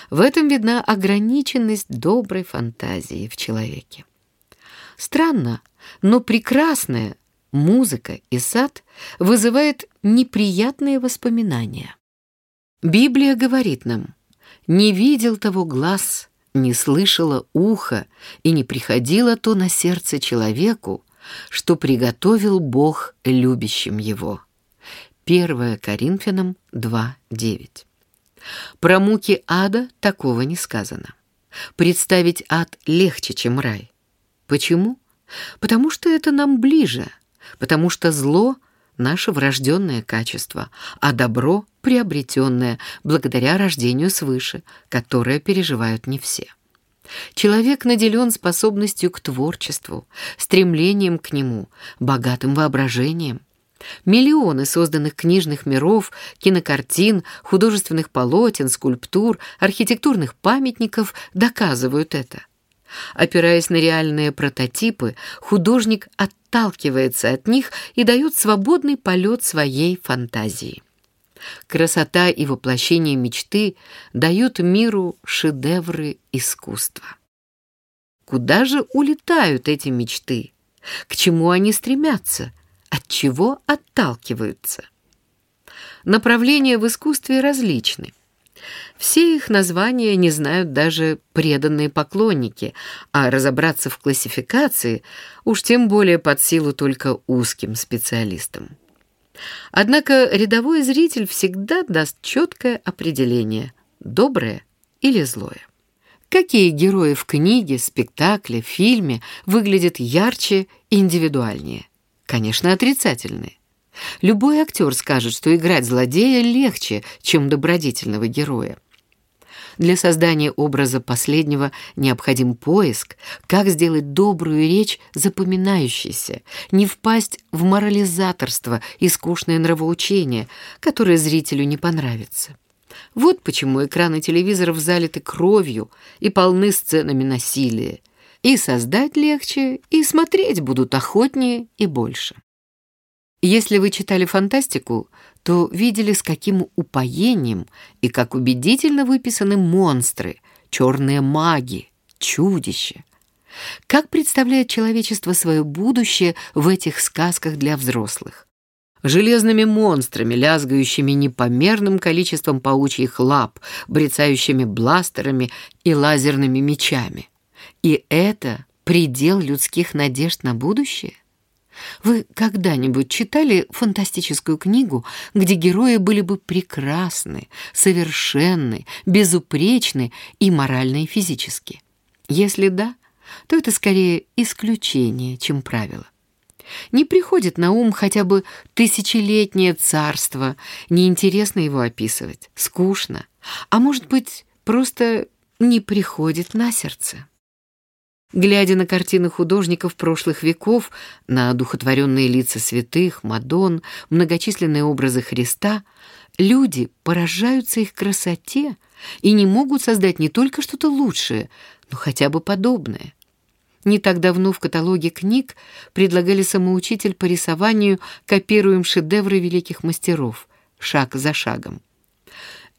В этом видна ограниченность доброй фантазии в человеке. Странно, но прекрасная музыка и сад вызывает неприятные воспоминания. Библия говорит нам, «Не видел того глаз, не слышало ухо, и не приходило то на сердце человеку, что приготовил Бог любящим его». 1 Коринфянам 2.9. Про муки ада такого не сказано. Представить ад легче, чем рай. Почему? Потому что это нам ближе, потому что зло — наше врожденное качество, а добро — приобретенное благодаря рождению свыше, которое переживают не все. Человек наделен способностью к творчеству, стремлением к нему, богатым воображением. Миллионы созданных книжных миров, кинокартин, художественных полотен, скульптур, архитектурных памятников доказывают это. Опираясь на реальные прототипы, художник отталкивается от них и дает свободный полет своей фантазии. Красота и воплощение мечты дают миру шедевры искусства. Куда же улетают эти мечты? К чему они стремятся? От чего отталкиваются? Направления в искусстве различны. Все их названия не знают даже преданные поклонники, а разобраться в классификации уж тем более под силу только узким специалистам. Однако рядовой зритель всегда даст четкое определение – доброе или злое. Какие герои в книге, спектакле, фильме выглядят ярче и индивидуальнее? Конечно, отрицательные. Любой актер скажет, что играть злодея легче, чем добродетельного героя. Для создания образа последнего необходим поиск, как сделать добрую речь запоминающейся, не впасть в морализаторство и скучное нравоучение, которое зрителю не понравится. Вот почему экраны телевизоров залиты кровью и полны сценами насилия. И создать легче, и смотреть будут охотнее и больше. Если вы читали фантастику, то видели, с каким упоением и как убедительно выписаны монстры, черные маги, чудища. Как представляет человечество свое будущее в этих сказках для взрослых? Железными монстрами, лязгающими непомерным количеством паучьих лап, брецающими бластерами и лазерными мечами. И это предел людских надежд на будущее? Вы когда-нибудь читали фантастическую книгу, где герои были бы прекрасны, совершенны, безупречны и морально и физически? Если да, то это скорее исключение, чем правило. Не приходит на ум хотя бы тысячелетнее царство, неинтересно его описывать, скучно, а может быть, просто не приходит на сердце. Глядя на картины художников прошлых веков, на одухотворенные лица святых, Мадон, многочисленные образы Христа, люди поражаются их красоте и не могут создать не только что-то лучшее, но хотя бы подобное. Не так давно в каталоге книг предлагали самоучитель по рисованию «Копируем шедевры великих мастеров, шаг за шагом».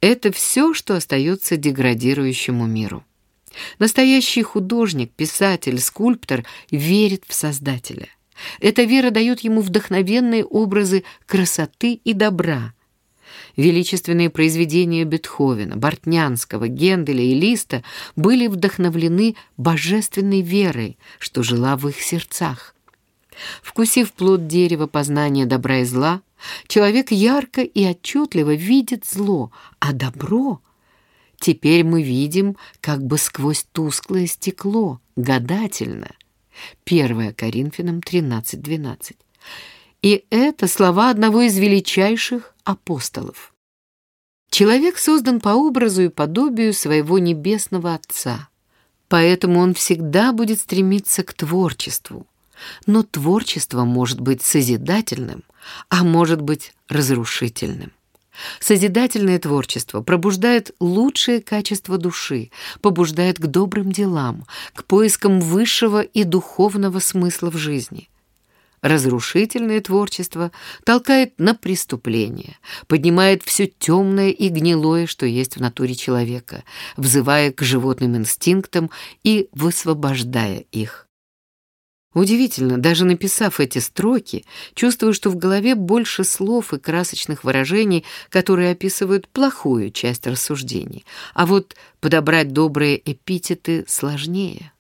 Это все, что остается деградирующему миру. Настоящий художник, писатель, скульптор верит в Создателя. Эта вера дает ему вдохновенные образы красоты и добра. Величественные произведения Бетховена, Бортнянского, Генделя и Листа были вдохновлены божественной верой, что жила в их сердцах. Вкусив плод дерева познания добра и зла, человек ярко и отчетливо видит зло, а добро — Теперь мы видим как бы сквозь тусклое стекло, гадательно. 1 Коринфянам 13.12. И это слова одного из величайших апостолов. Человек создан по образу и подобию своего небесного Отца, поэтому он всегда будет стремиться к творчеству. Но творчество может быть созидательным, а может быть разрушительным. Созидательное творчество пробуждает лучшие качества души, побуждает к добрым делам, к поискам высшего и духовного смысла в жизни. Разрушительное творчество толкает на преступление, поднимает все темное и гнилое, что есть в натуре человека, взывая к животным инстинктам и высвобождая их. Удивительно, даже написав эти строки, чувствую, что в голове больше слов и красочных выражений, которые описывают плохую часть рассуждений. А вот подобрать добрые эпитеты сложнее.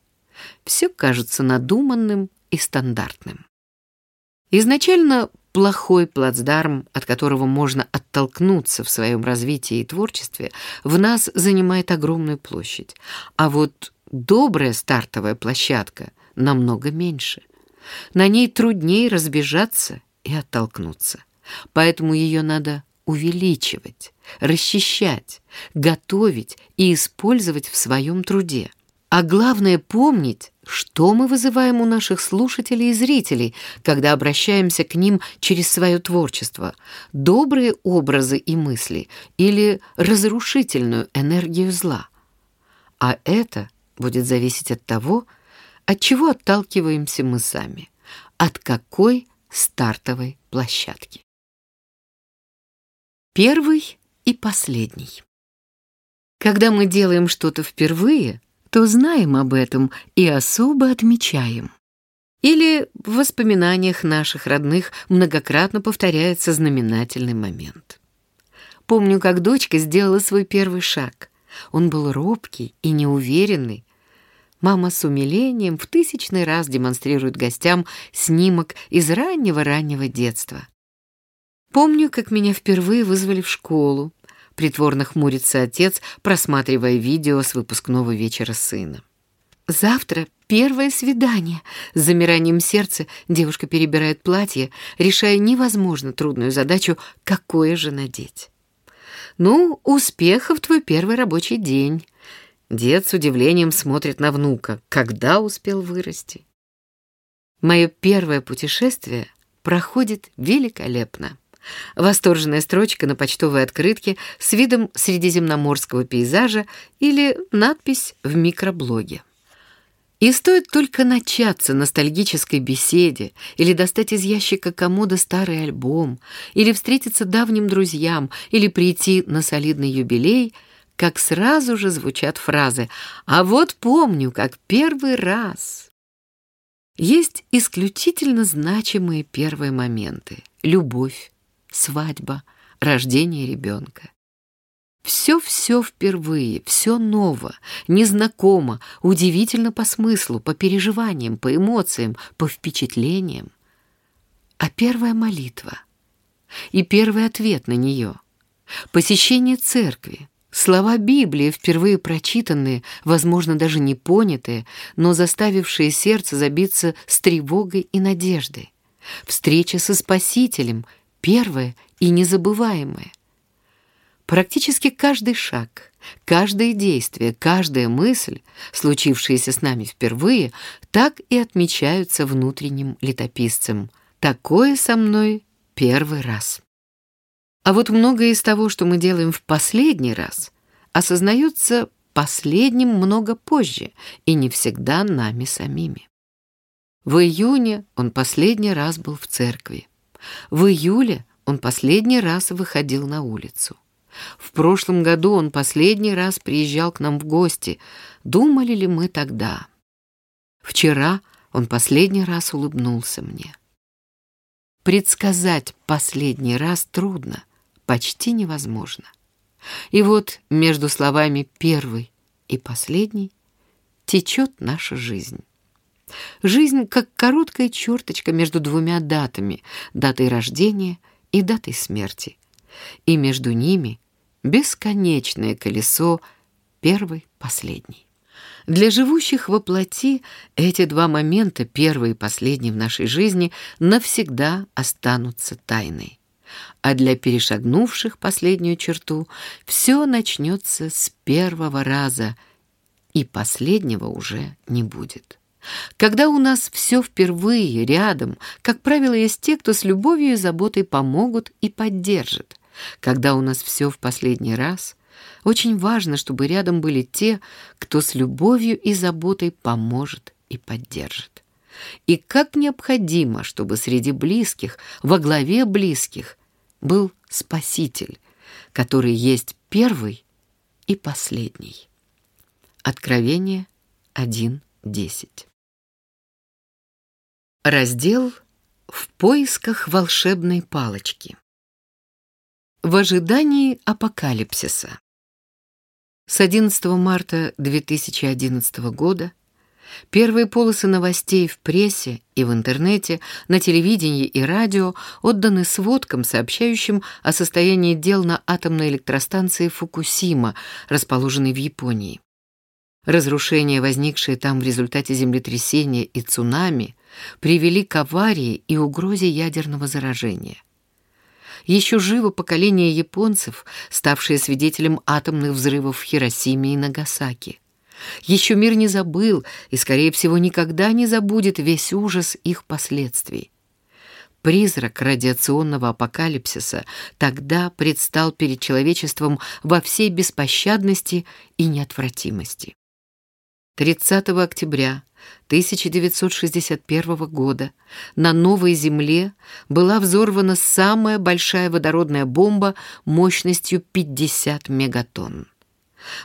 Все кажется надуманным и стандартным. Изначально плохой плацдарм, от которого можно оттолкнуться в своем развитии и творчестве, в нас занимает огромную площадь. А вот добрая стартовая площадка — намного меньше. На ней труднее разбежаться и оттолкнуться. Поэтому ее надо увеличивать, расчищать, готовить и использовать в своем труде. А главное помнить, что мы вызываем у наших слушателей и зрителей, когда обращаемся к ним через свое творчество. Добрые образы и мысли или разрушительную энергию зла. А это будет зависеть от того, от чего отталкиваемся мы сами? От какой стартовой площадки? Первый и последний. Когда мы делаем что-то впервые, то знаем об этом и особо отмечаем. Или в воспоминаниях наших родных многократно повторяется знаменательный момент. Помню, как дочка сделала свой первый шаг. Он был робкий и неуверенный, Мама с умилением в тысячный раз демонстрирует гостям снимок из раннего-раннего детства. Помню, как меня впервые вызвали в школу. Притворно хмурится отец, просматривая видео с выпускного вечера сына. «Завтра первое свидание!» С замиранием сердца девушка перебирает платье, решая невозможно трудную задачу, какое же надеть. «Ну, успехов твой первый рабочий день!» Дед с удивлением смотрит на внука. Когда успел вырасти? Мое первое путешествие проходит великолепно. Восторженная строчка на почтовой открытке с видом средиземноморского пейзажа или надпись в микроблоге. И стоит только начаться ностальгической беседе или достать из ящика комода старый альбом, или встретиться давним друзьям, или прийти на солидный юбилей, как сразу же звучат фразы «А вот помню, как первый раз». Есть исключительно значимые первые моменты — любовь, свадьба, рождение ребенка. Все-все впервые, все ново, незнакомо, удивительно по смыслу, по переживаниям, по эмоциям, по впечатлениям. А первая молитва и первый ответ на нее, посещение церкви, слова Библии, впервые прочитанные, возможно, даже не понятые, но заставившие сердце забиться с тревогой и надеждой, встреча со Спасителем, первое и незабываемое — Практически каждый шаг, каждое действие, каждая мысль, случившиеся с нами впервые, так и отмечаются внутренним летописцем. Такое со мной первый раз. А вот многое из того, что мы делаем в последний раз, осознается последним много позже и не всегда нами самими. В июне он последний раз был в церкви. В июле он последний раз выходил на улицу. В прошлом году он последний раз приезжал к нам в гости. Думали ли мы тогда? Вчера он последний раз улыбнулся мне. Предсказать последний раз трудно, почти невозможно. И вот между словами «первый» и «последний» течет наша жизнь. Жизнь как короткая черточка между двумя датами, датой рождения и датой смерти. И между ними бесконечное колесо, первый, последний. Для живущих во плоти эти два момента, первый и последний в нашей жизни, навсегда останутся тайной. А для перешагнувших последнюю черту все начнется с первого раза, и последнего уже не будет. Когда у нас все впервые рядом, как правило, есть те, кто с любовью и заботой помогут и поддержат. Когда у нас все в последний раз, очень важно, чтобы рядом были те, кто с любовью и заботой поможет и поддержит. И как необходимо, чтобы среди близких, во главе близких, был Спаситель, который есть первый и последний. Откровение 1.10 Раздел «В поисках волшебной палочки» В ожидании апокалипсиса. С 11 марта 2011 года первые полосы новостей в прессе и в интернете, на телевидении и радио отданы сводкам, сообщающим о состоянии дел на атомной электростанции Фукусима, расположенной в Японии. Разрушения, возникшие там в результате землетрясения и цунами, привели к аварии и угрозе ядерного заражения – еще живо поколение японцев, ставшее свидетелем атомных взрывов в Хиросиме и Нагасаки. Еще мир не забыл и, скорее всего, никогда не забудет весь ужас их последствий. Призрак радиационного апокалипсиса тогда предстал перед человечеством во всей беспощадности и неотвратимости. 30 октября 1961 года на Новой Земле была взорвана самая большая водородная бомба мощностью 50 мегатонн.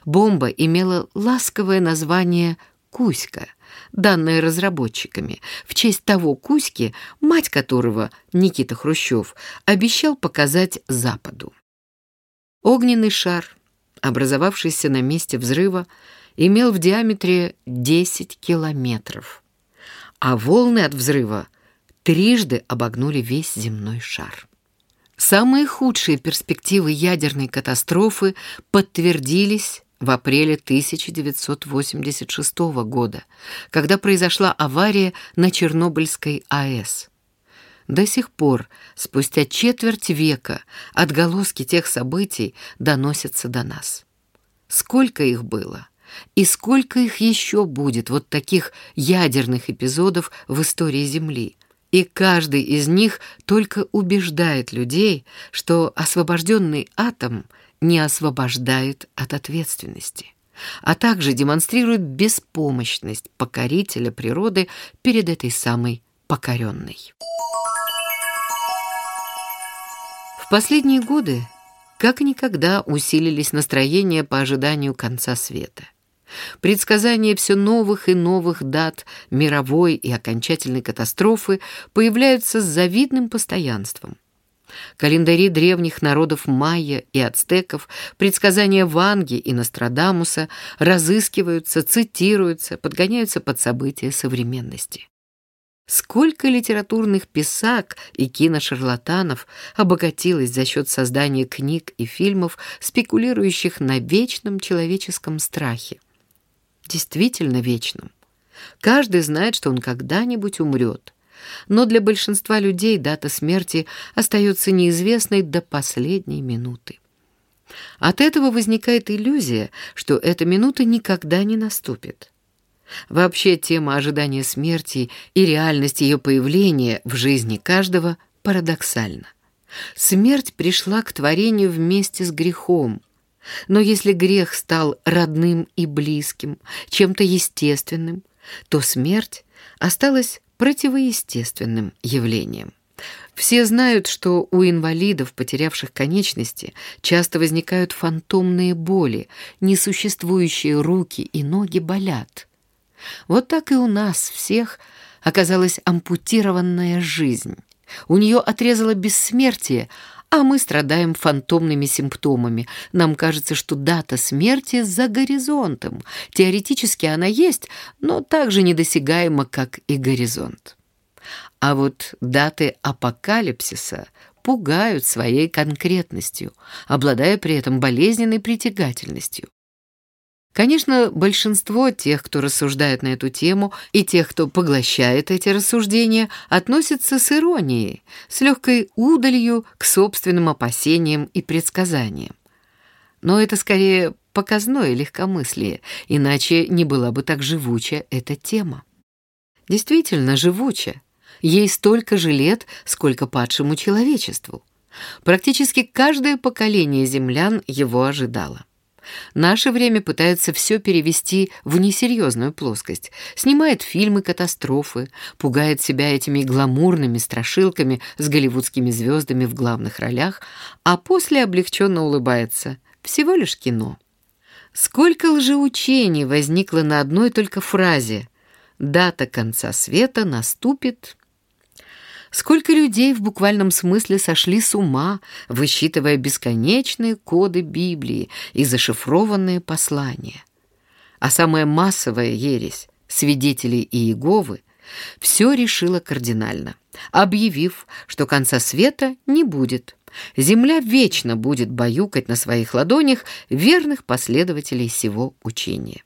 Бомба имела ласковое название «Кузька», данное разработчиками, в честь того Кузьки, мать которого, Никита Хрущев, обещал показать Западу. Огненный шар, образовавшийся на месте взрыва, имел в диаметре 10 километров, а волны от взрыва трижды обогнули весь земной шар. Самые худшие перспективы ядерной катастрофы подтвердились в апреле 1986 года, когда произошла авария на Чернобыльской АЭС. До сих пор, спустя четверть века, отголоски тех событий доносятся до нас. Сколько их было? И сколько их еще будет, вот таких ядерных эпизодов в истории Земли? И каждый из них только убеждает людей, что освобожденный атом не освобождает от ответственности, а также демонстрирует беспомощность покорителя природы перед этой самой покоренной. В последние годы как никогда усилились настроения по ожиданию конца света. Предсказания все новых и новых дат мировой и окончательной катастрофы появляются с завидным постоянством. Календари древних народов майя и ацтеков, предсказания Ванги и Нострадамуса разыскиваются, цитируются, подгоняются под события современности. Сколько литературных писак и киношарлатанов обогатилось за счет создания книг и фильмов, спекулирующих на вечном человеческом страхе. Действительно вечном. Каждый знает, что он когда-нибудь умрет. Но для большинства людей дата смерти остается неизвестной до последней минуты. От этого возникает иллюзия, что эта минута никогда не наступит. Вообще тема ожидания смерти и реальность ее появления в жизни каждого парадоксальна. Смерть пришла к творению вместе с грехом. Но если грех стал родным и близким, чем-то естественным, то смерть осталась противоестественным явлением. Все знают, что у инвалидов, потерявших конечности, часто возникают фантомные боли, несуществующие руки и ноги болят. Вот так и у нас всех оказалась ампутированная жизнь. У нее отрезало бессмертие, а мы страдаем фантомными симптомами. Нам кажется, что дата смерти за горизонтом. Теоретически она есть, но так же недосягаема, как и горизонт. А вот даты апокалипсиса пугают своей конкретностью, обладая при этом болезненной притягательностью. Конечно, большинство тех, кто рассуждает на эту тему, и тех, кто поглощает эти рассуждения, относятся с иронией, с легкой удалью к собственным опасениям и предсказаниям. Но это скорее показное легкомыслие, иначе не была бы так живуча эта тема. Действительно живуча. Ей столько же лет, сколько падшему человечеству. Практически каждое поколение землян его ожидало. Наше время пытается все перевести в несерьезную плоскость, снимает фильмы катастрофы, пугает себя этими гламурными страшилками с голливудскими звездами в главных ролях, а после облегченно улыбается. Всего лишь кино. Сколько лжеучений возникло на одной только фразе «Дата конца света наступит Сколько людей в буквальном смысле сошли с ума, высчитывая бесконечные коды Библии и зашифрованные послания. А самая массовая ересь свидетелей Иеговы все решила кардинально, объявив, что конца света не будет. Земля вечно будет баюкать на своих ладонях верных последователей сего учения.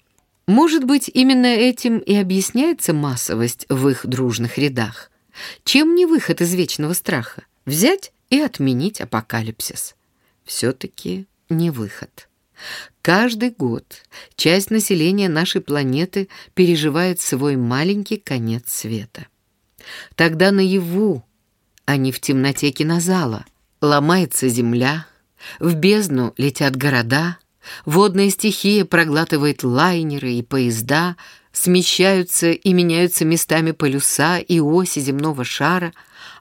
Может быть, именно этим и объясняется массовость в их дружных рядах. Чем не выход из вечного страха? Взять и отменить апокалипсис. Все-таки не выход. Каждый год часть населения нашей планеты переживает свой маленький конец света. Тогда наяву, а не в темноте кинозала, ломается земля, в бездну летят города, водная стихия проглатывает лайнеры и поезда, смещаются и меняются местами полюса и оси земного шара,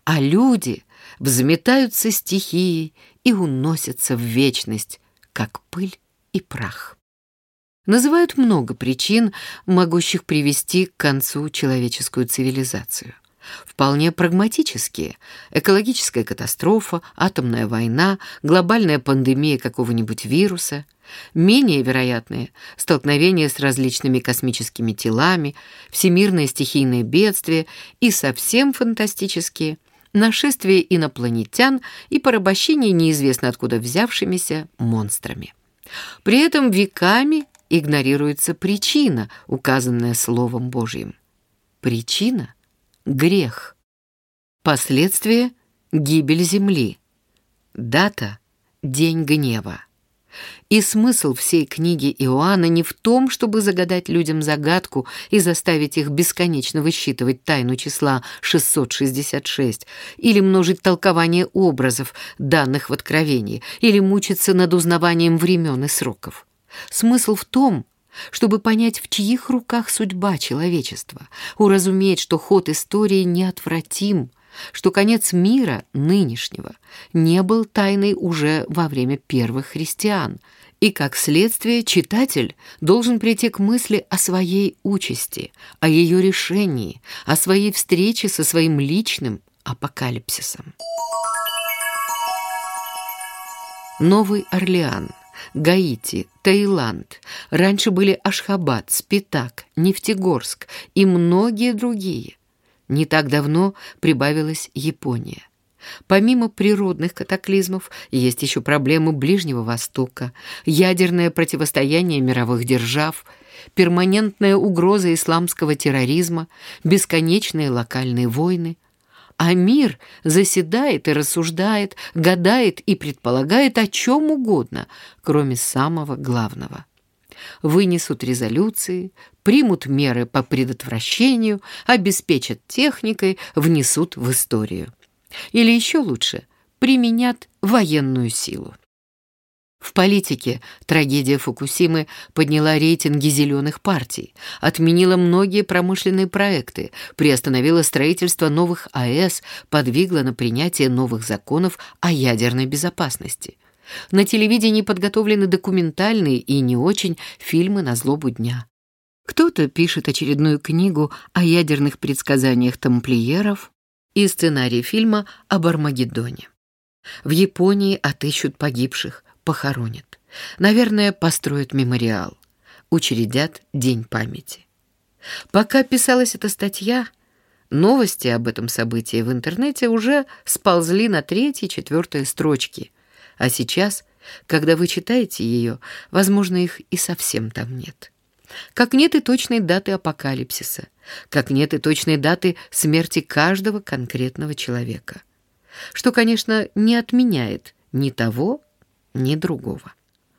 а люди взметаются стихией и уносятся в вечность, как пыль и прах. Называют много причин, могущих привести к концу человеческую цивилизацию. Вполне прагматические – экологическая катастрофа, атомная война, глобальная пандемия какого-нибудь вируса – Менее вероятные – столкновения с различными космическими телами, всемирное стихийное бедствие и совсем фантастические – нашествие инопланетян и порабощение неизвестно откуда взявшимися монстрами. При этом веками игнорируется причина, указанная Словом Божьим. Причина – грех. Последствия – гибель Земли. Дата – день гнева. И смысл всей книги Иоанна не в том, чтобы загадать людям загадку и заставить их бесконечно высчитывать тайну числа 666, или множить толкование образов, данных в Откровении, или мучиться над узнаванием времен и сроков. Смысл в том, чтобы понять, в чьих руках судьба человечества, уразуметь, что ход истории неотвратим, что конец мира нынешнего не был тайной уже во время первых христиан, и, как следствие, читатель должен прийти к мысли о своей участи, о ее решении, о своей встрече со своим личным апокалипсисом. Новый Орлеан, Гаити, Таиланд, раньше были Ашхабад, Спитак, Нефтегорск и многие другие. Не так давно прибавилась Япония. Помимо природных катаклизмов, есть еще проблемы Ближнего Востока, ядерное противостояние мировых держав, перманентная угроза исламского терроризма, бесконечные локальные войны. А мир заседает и рассуждает, гадает и предполагает о чем угодно, кроме самого главного вынесут резолюции, примут меры по предотвращению, обеспечат техникой, внесут в историю. Или еще лучше, применят военную силу. В политике трагедия Фукусимы подняла рейтинги зеленых партий, отменила многие промышленные проекты, приостановила строительство новых АЭС, подвигла на принятие новых законов о ядерной безопасности. На телевидении подготовлены документальные и не очень фильмы на злобу дня. Кто-то пишет очередную книгу о ядерных предсказаниях тамплиеров и сценарий фильма об Армагеддоне. В Японии отыщут погибших, похоронят. Наверное, построят мемориал, учредят День памяти. Пока писалась эта статья, новости об этом событии в интернете уже сползли на третьи-четвертые строчки – а сейчас, когда вы читаете ее, возможно, их и совсем там нет. Как нет и точной даты апокалипсиса, как нет и точной даты смерти каждого конкретного человека. Что, конечно, не отменяет ни того, ни другого.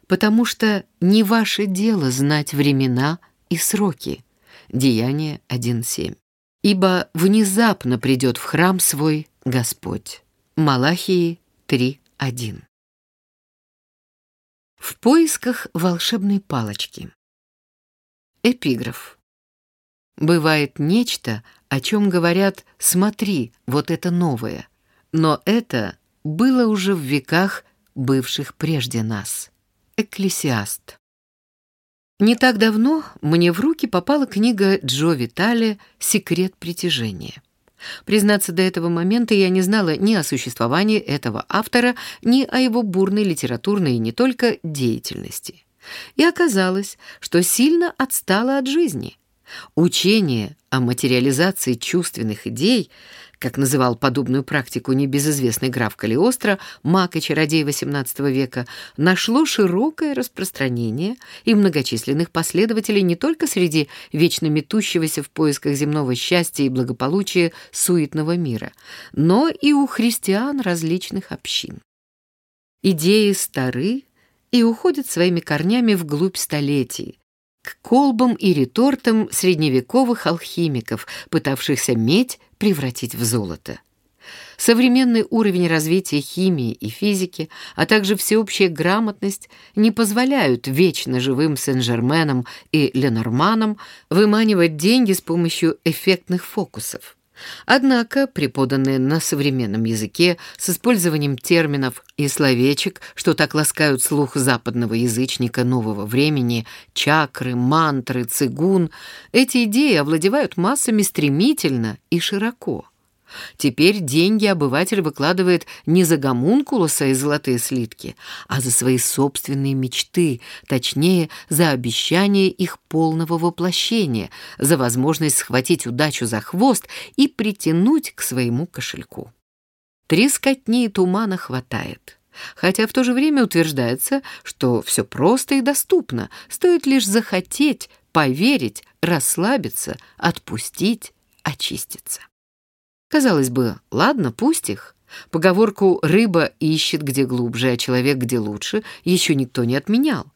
Потому что не ваше дело знать времена и сроки. Деяние 1.7. Ибо внезапно придет в храм свой Господь. Малахии 3.1. В поисках волшебной палочки. Эпиграф. Бывает нечто, о чем говорят «смотри, вот это новое», но это было уже в веках, бывших прежде нас. Экклесиаст. Не так давно мне в руки попала книга Джо Витали «Секрет притяжения». Признаться, до этого момента я не знала ни о существовании этого автора, ни о его бурной литературной и не только деятельности. И оказалось, что сильно отстала от жизни. Учение о материализации чувственных идей как называл подобную практику небезызвестный граф Калиостро, маг и чародей XVIII века, нашло широкое распространение и многочисленных последователей не только среди вечно метущегося в поисках земного счастья и благополучия суетного мира, но и у христиан различных общин. Идеи стары и уходят своими корнями вглубь столетий, к колбам и ретортам средневековых алхимиков, пытавшихся медь превратить в золото. Современный уровень развития химии и физики, а также всеобщая грамотность не позволяют вечно живым Сен-Жерменам и Ленорманам выманивать деньги с помощью эффектных фокусов. Однако, преподанные на современном языке с использованием терминов и словечек, что так ласкают слух западного язычника нового времени, чакры, мантры, цигун, эти идеи овладевают массами стремительно и широко. Теперь деньги обыватель выкладывает не за гомункулуса и золотые слитки, а за свои собственные мечты, точнее, за обещание их полного воплощения, за возможность схватить удачу за хвост и притянуть к своему кошельку. Трескотни и тумана хватает. Хотя в то же время утверждается, что все просто и доступно, стоит лишь захотеть, поверить, расслабиться, отпустить, очиститься. Казалось бы, ладно, пусть их. Поговорку «рыба ищет где глубже, а человек где лучше» еще никто не отменял.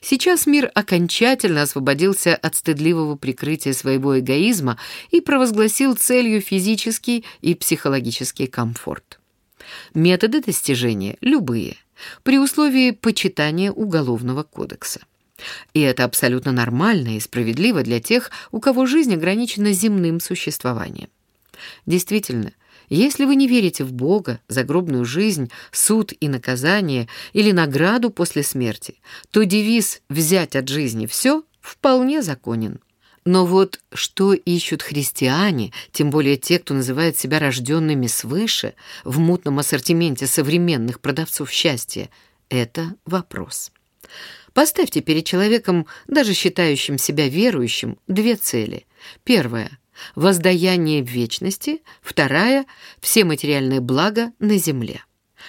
Сейчас мир окончательно освободился от стыдливого прикрытия своего эгоизма и провозгласил целью физический и психологический комфорт. Методы достижения любые, при условии почитания Уголовного кодекса. И это абсолютно нормально и справедливо для тех, у кого жизнь ограничена земным существованием. Действительно, если вы не верите в Бога, загробную жизнь, суд и наказание или награду после смерти, то девиз «взять от жизни все» вполне законен. Но вот что ищут христиане, тем более те, кто называет себя рожденными свыше, в мутном ассортименте современных продавцов счастья, это вопрос. Поставьте перед человеком, даже считающим себя верующим, две цели. Первая воздаяние в вечности, вторая — все материальные блага на земле.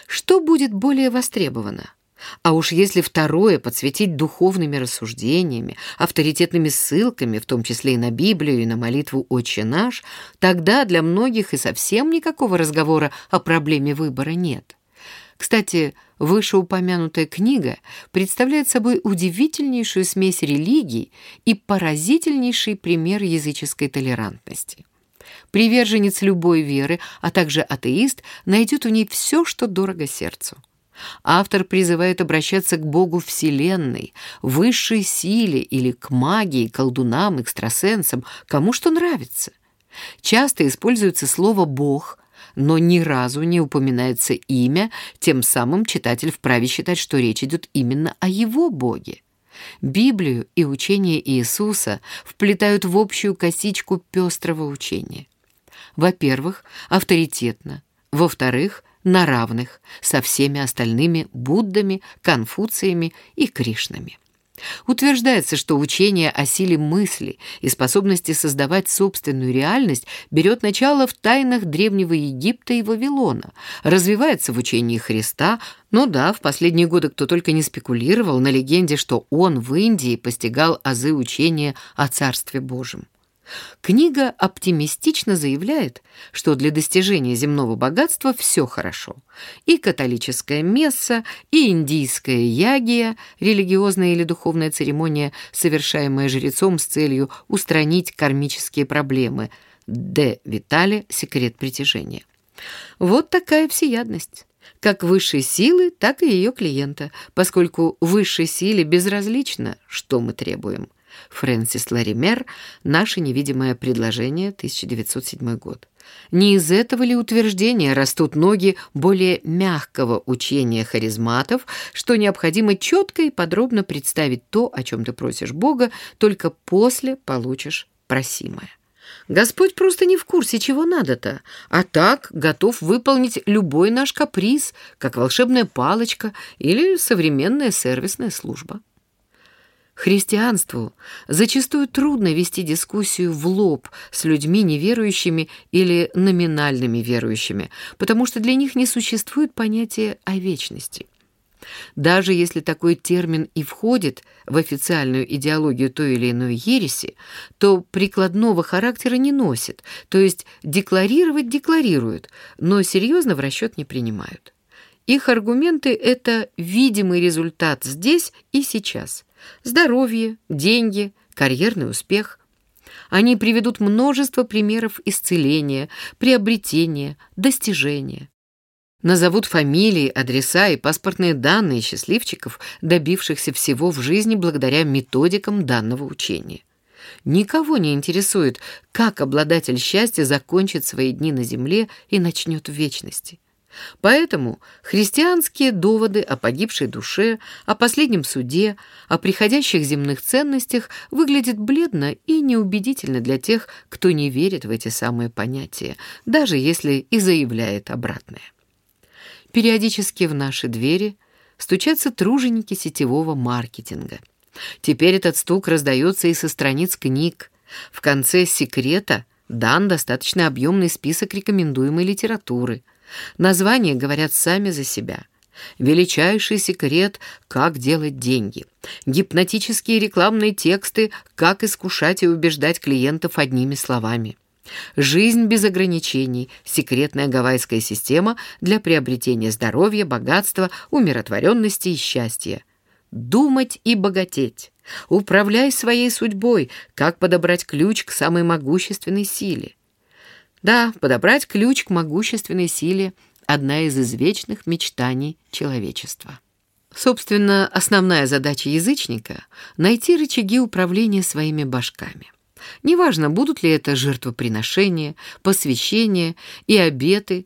Что будет более востребовано? А уж если второе подсветить духовными рассуждениями, авторитетными ссылками, в том числе и на Библию, и на молитву «Отче наш», тогда для многих и совсем никакого разговора о проблеме выбора нет. Кстати, вышеупомянутая книга представляет собой удивительнейшую смесь религий и поразительнейший пример языческой толерантности. Приверженец любой веры, а также атеист, найдет в ней все, что дорого сердцу. Автор призывает обращаться к Богу Вселенной, высшей силе или к магии, колдунам, экстрасенсам, кому что нравится. Часто используется слово «бог», но ни разу не упоминается имя, тем самым читатель вправе считать, что речь идет именно о его Боге. Библию и учение Иисуса вплетают в общую косичку пестрого учения. Во-первых, авторитетно. Во-вторых, на равных со всеми остальными Буддами, Конфуциями и Кришнами. Утверждается, что учение о силе мысли и способности создавать собственную реальность берет начало в тайнах Древнего Египта и Вавилона, развивается в учении Христа, ну да, в последние годы кто только не спекулировал на легенде, что он в Индии постигал азы учения о Царстве Божьем. Книга оптимистично заявляет, что для достижения земного богатства все хорошо. И католическая месса, и индийская ягия, религиозная или духовная церемония, совершаемая жрецом с целью устранить кармические проблемы. Д. Витали «Секрет притяжения». Вот такая всеядность как высшей силы, так и ее клиента, поскольку высшей силе безразлично, что мы требуем – Фрэнсис Лаример «Наше невидимое предложение», 1907 год. Не из этого ли утверждения растут ноги более мягкого учения харизматов, что необходимо четко и подробно представить то, о чем ты просишь Бога, только после получишь просимое? Господь просто не в курсе, чего надо-то, а так готов выполнить любой наш каприз, как волшебная палочка или современная сервисная служба. Христианству зачастую трудно вести дискуссию в лоб с людьми неверующими или номинальными верующими, потому что для них не существует понятия о вечности. Даже если такой термин и входит в официальную идеологию той или иной ереси, то прикладного характера не носит, то есть декларировать декларируют, но серьезно в расчет не принимают. Их аргументы — это видимый результат здесь и сейчас — Здоровье, деньги, карьерный успех. Они приведут множество примеров исцеления, приобретения, достижения. Назовут фамилии, адреса и паспортные данные счастливчиков, добившихся всего в жизни благодаря методикам данного учения. Никого не интересует, как обладатель счастья закончит свои дни на земле и начнет в вечности. Поэтому христианские доводы о погибшей душе, о последнем суде, о приходящих земных ценностях выглядят бледно и неубедительно для тех, кто не верит в эти самые понятия, даже если и заявляет обратное. Периодически в наши двери стучатся труженики сетевого маркетинга. Теперь этот стук раздается и со страниц книг. В конце «Секрета» дан достаточно объемный список рекомендуемой литературы – Названия говорят сами за себя. Величайший секрет «Как делать деньги». Гипнотические рекламные тексты «Как искушать и убеждать клиентов одними словами». Жизнь без ограничений, секретная гавайская система для приобретения здоровья, богатства, умиротворенности и счастья. Думать и богатеть. Управляй своей судьбой, как подобрать ключ к самой могущественной силе. Да, подобрать ключ к могущественной силе – одна из извечных мечтаний человечества. Собственно, основная задача язычника — найти рычаги управления своими башками. Неважно, будут ли это жертвоприношения, посвящения и обеты,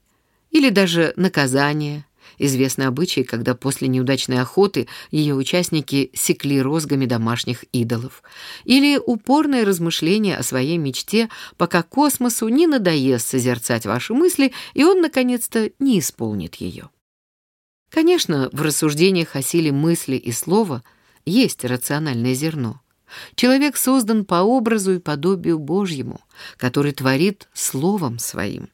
или даже наказания. Известны обычаи, когда после неудачной охоты ее участники секли розгами домашних идолов. Или упорное размышление о своей мечте, пока космосу не надоест созерцать ваши мысли, и он, наконец-то, не исполнит ее. Конечно, в рассуждениях о силе мысли и слова есть рациональное зерно. Человек создан по образу и подобию Божьему, который творит словом своим.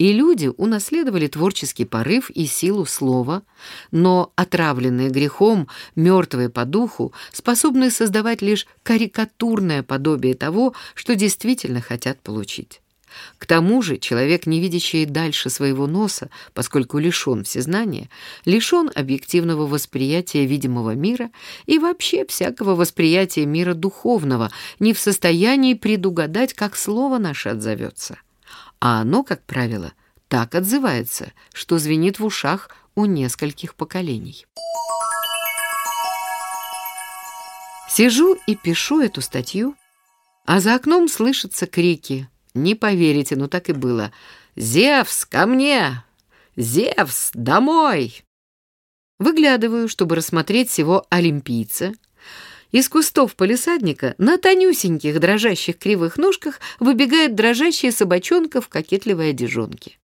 И люди унаследовали творческий порыв и силу слова, но отравленные грехом, мертвые по духу, способны создавать лишь карикатурное подобие того, что действительно хотят получить. К тому же человек, не видящий дальше своего носа, поскольку лишен всезнания, лишен объективного восприятия видимого мира и вообще всякого восприятия мира духовного, не в состоянии предугадать, как слово наше отзовется. А оно, как правило, так отзывается, что звенит в ушах у нескольких поколений. Сижу и пишу эту статью, а за окном слышатся крики не поверите, но так и было. «Зевс, ко мне! Зевс, домой!» Выглядываю, чтобы рассмотреть всего олимпийца. Из кустов полисадника на тонюсеньких дрожащих кривых ножках выбегает дрожащая собачонка в кокетливой одежонке.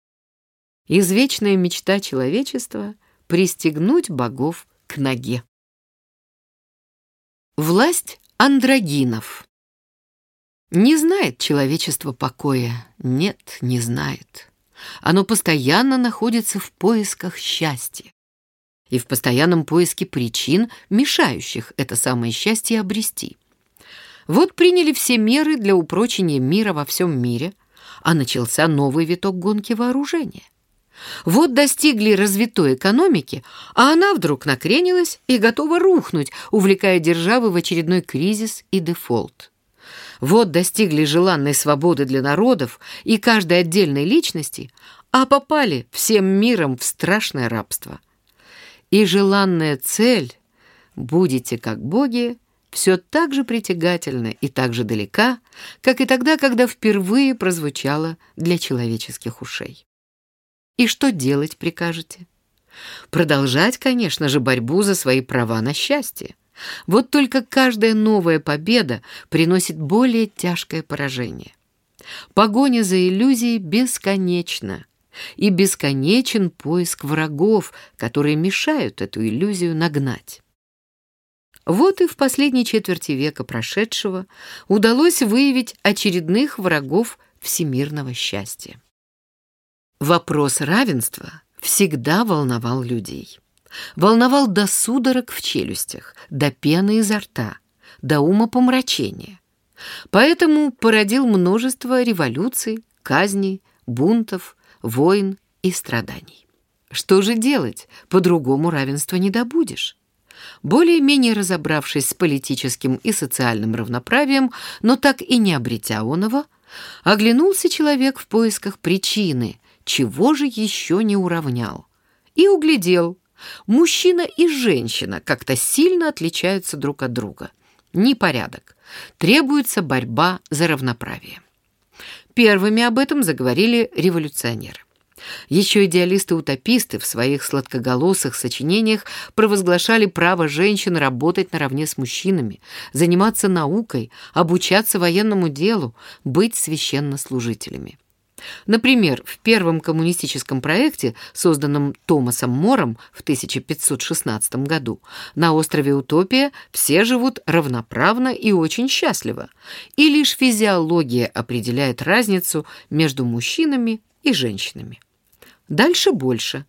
Извечная мечта человечества — пристегнуть богов к ноге. Власть андрогинов не знает человечество покоя. Нет, не знает. Оно постоянно находится в поисках счастья. И в постоянном поиске причин, мешающих это самое счастье обрести. Вот приняли все меры для упрочения мира во всем мире, а начался новый виток гонки вооружения. Вот достигли развитой экономики, а она вдруг накренилась и готова рухнуть, увлекая державы в очередной кризис и дефолт. Вот достигли желанной свободы для народов и каждой отдельной личности, а попали всем миром в страшное рабство. И желанная цель «будете как боги» все так же притягательна и так же далека, как и тогда, когда впервые прозвучала для человеческих ушей. И что делать прикажете? Продолжать, конечно же, борьбу за свои права на счастье. Вот только каждая новая победа приносит более тяжкое поражение. Погоня за иллюзией бесконечна, и бесконечен поиск врагов, которые мешают эту иллюзию нагнать. Вот и в последней четверти века прошедшего удалось выявить очередных врагов всемирного счастья. Вопрос равенства всегда волновал людей волновал до судорог в челюстях, до пены изо рта, до ума помрачения. Поэтому породил множество революций, казней, бунтов, войн и страданий. Что же делать? По-другому равенства не добудешь. Более-менее разобравшись с политическим и социальным равноправием, но так и не обретя оного, оглянулся человек в поисках причины, чего же еще не уравнял, и углядел, Мужчина и женщина как-то сильно отличаются друг от друга. Непорядок. Требуется борьба за равноправие. Первыми об этом заговорили революционеры. Еще идеалисты-утописты в своих сладкоголосых сочинениях провозглашали право женщин работать наравне с мужчинами, заниматься наукой, обучаться военному делу, быть священнослужителями. Например, в первом коммунистическом проекте, созданном Томасом Мором в 1516 году, на острове Утопия все живут равноправно и очень счастливо, и лишь физиология определяет разницу между мужчинами и женщинами. Дальше больше.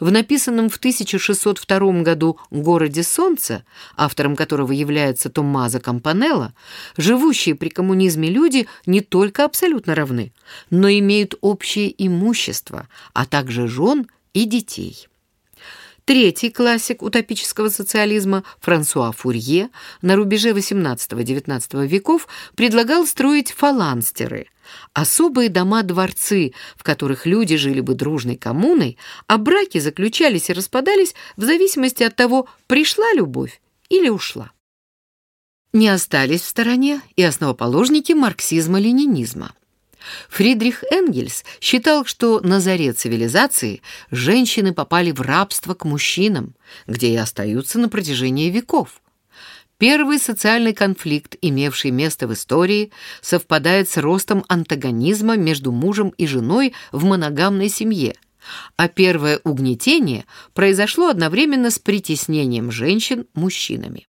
В написанном в 1602 году «Городе солнца», автором которого является Томмазо Кампанелло, живущие при коммунизме люди не только абсолютно равны, но имеют общее имущество, а также жен и детей. Третий классик утопического социализма Франсуа Фурье на рубеже XVIII-XIX веков предлагал строить фаланстеры – особые дома-дворцы, в которых люди жили бы дружной коммуной, а браки заключались и распадались в зависимости от того, пришла любовь или ушла. Не остались в стороне и основоположники марксизма-ленинизма. Фридрих Энгельс считал, что на заре цивилизации женщины попали в рабство к мужчинам, где и остаются на протяжении веков. Первый социальный конфликт, имевший место в истории, совпадает с ростом антагонизма между мужем и женой в моногамной семье, а первое угнетение произошло одновременно с притеснением женщин мужчинами.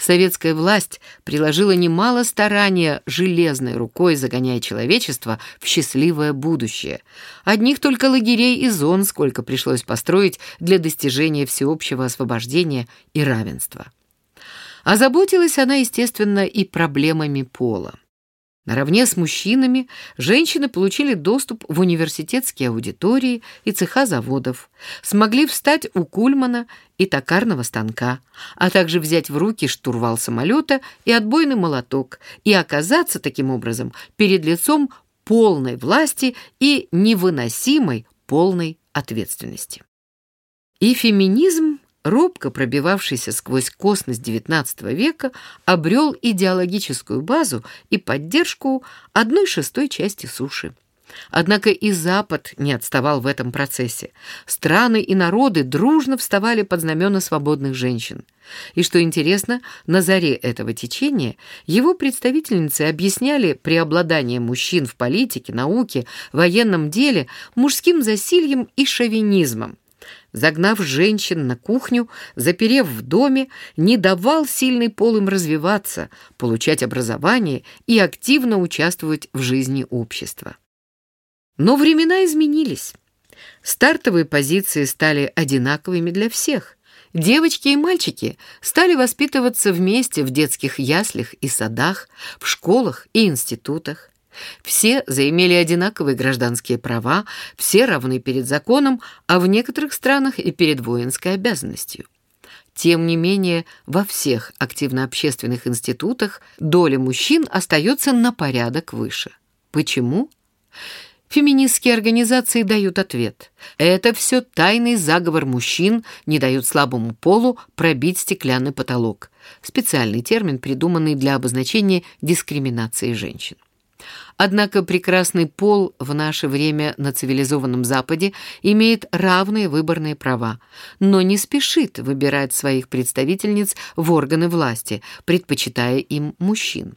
Советская власть приложила немало старания железной рукой, загоняя человечество в счастливое будущее. Одних только лагерей и зон сколько пришлось построить для достижения всеобщего освобождения и равенства. Озаботилась она, естественно, и проблемами пола. Наравне с мужчинами женщины получили доступ в университетские аудитории и цеха заводов, смогли встать у кульмана и токарного станка, а также взять в руки штурвал самолета и отбойный молоток и оказаться таким образом перед лицом полной власти и невыносимой полной ответственности. И феминизм робко пробивавшийся сквозь косность XIX века, обрел идеологическую базу и поддержку одной шестой части суши. Однако и Запад не отставал в этом процессе. Страны и народы дружно вставали под знамена свободных женщин. И что интересно, на заре этого течения его представительницы объясняли преобладание мужчин в политике, науке, военном деле мужским засильем и шовинизмом, загнав женщин на кухню, заперев в доме, не давал сильный пол им развиваться, получать образование и активно участвовать в жизни общества. Но времена изменились. Стартовые позиции стали одинаковыми для всех. Девочки и мальчики стали воспитываться вместе в детских яслях и садах, в школах и институтах. Все заимели одинаковые гражданские права, все равны перед законом, а в некоторых странах и перед воинской обязанностью. Тем не менее, во всех активно-общественных институтах доля мужчин остается на порядок выше. Почему? Феминистские организации дают ответ. Это все тайный заговор мужчин, не дают слабому полу пробить стеклянный потолок. Специальный термин, придуманный для обозначения дискриминации женщин. Однако прекрасный пол в наше время на цивилизованном Западе имеет равные выборные права, но не спешит выбирать своих представительниц в органы власти, предпочитая им мужчин.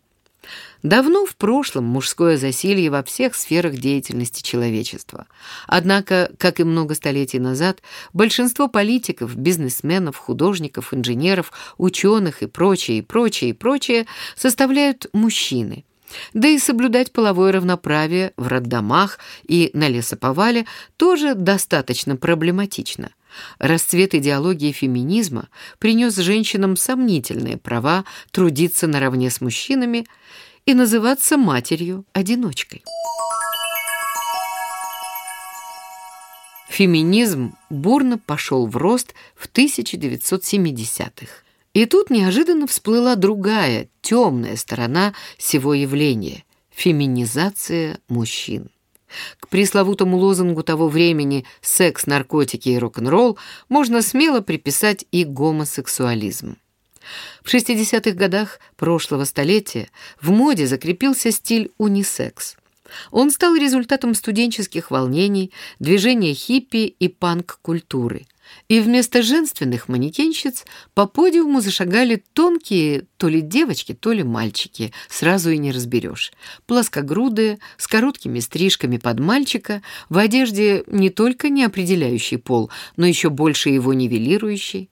Давно в прошлом мужское засилье во всех сферах деятельности человечества. Однако, как и много столетий назад, большинство политиков, бизнесменов, художников, инженеров, ученых и прочее, и прочее, и прочее составляют мужчины – да и соблюдать половое равноправие в роддомах и на лесоповале тоже достаточно проблематично. Расцвет идеологии феминизма принес женщинам сомнительные права трудиться наравне с мужчинами и называться матерью-одиночкой. Феминизм бурно пошел в рост в 1970-х. И тут неожиданно всплыла другая, темная сторона всего явления – феминизация мужчин. К пресловутому лозунгу того времени «секс, наркотики и рок-н-ролл» можно смело приписать и гомосексуализм. В 60-х годах прошлого столетия в моде закрепился стиль унисекс. Он стал результатом студенческих волнений, движения хиппи и панк-культуры – и вместо женственных манекенщиц по подиуму зашагали тонкие то ли девочки, то ли мальчики, сразу и не разберешь. Плоскогрудые, с короткими стрижками под мальчика, в одежде не только не определяющий пол, но еще больше его нивелирующий.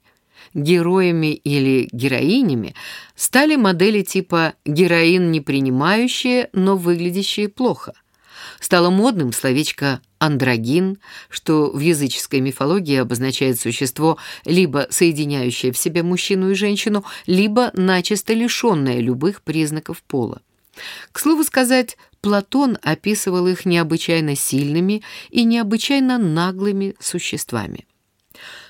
Героями или героинями стали модели типа «героин не принимающие, но выглядящие плохо», Стало модным словечко «андрогин», что в языческой мифологии обозначает существо, либо соединяющее в себе мужчину и женщину, либо начисто лишенное любых признаков пола. К слову сказать, Платон описывал их необычайно сильными и необычайно наглыми существами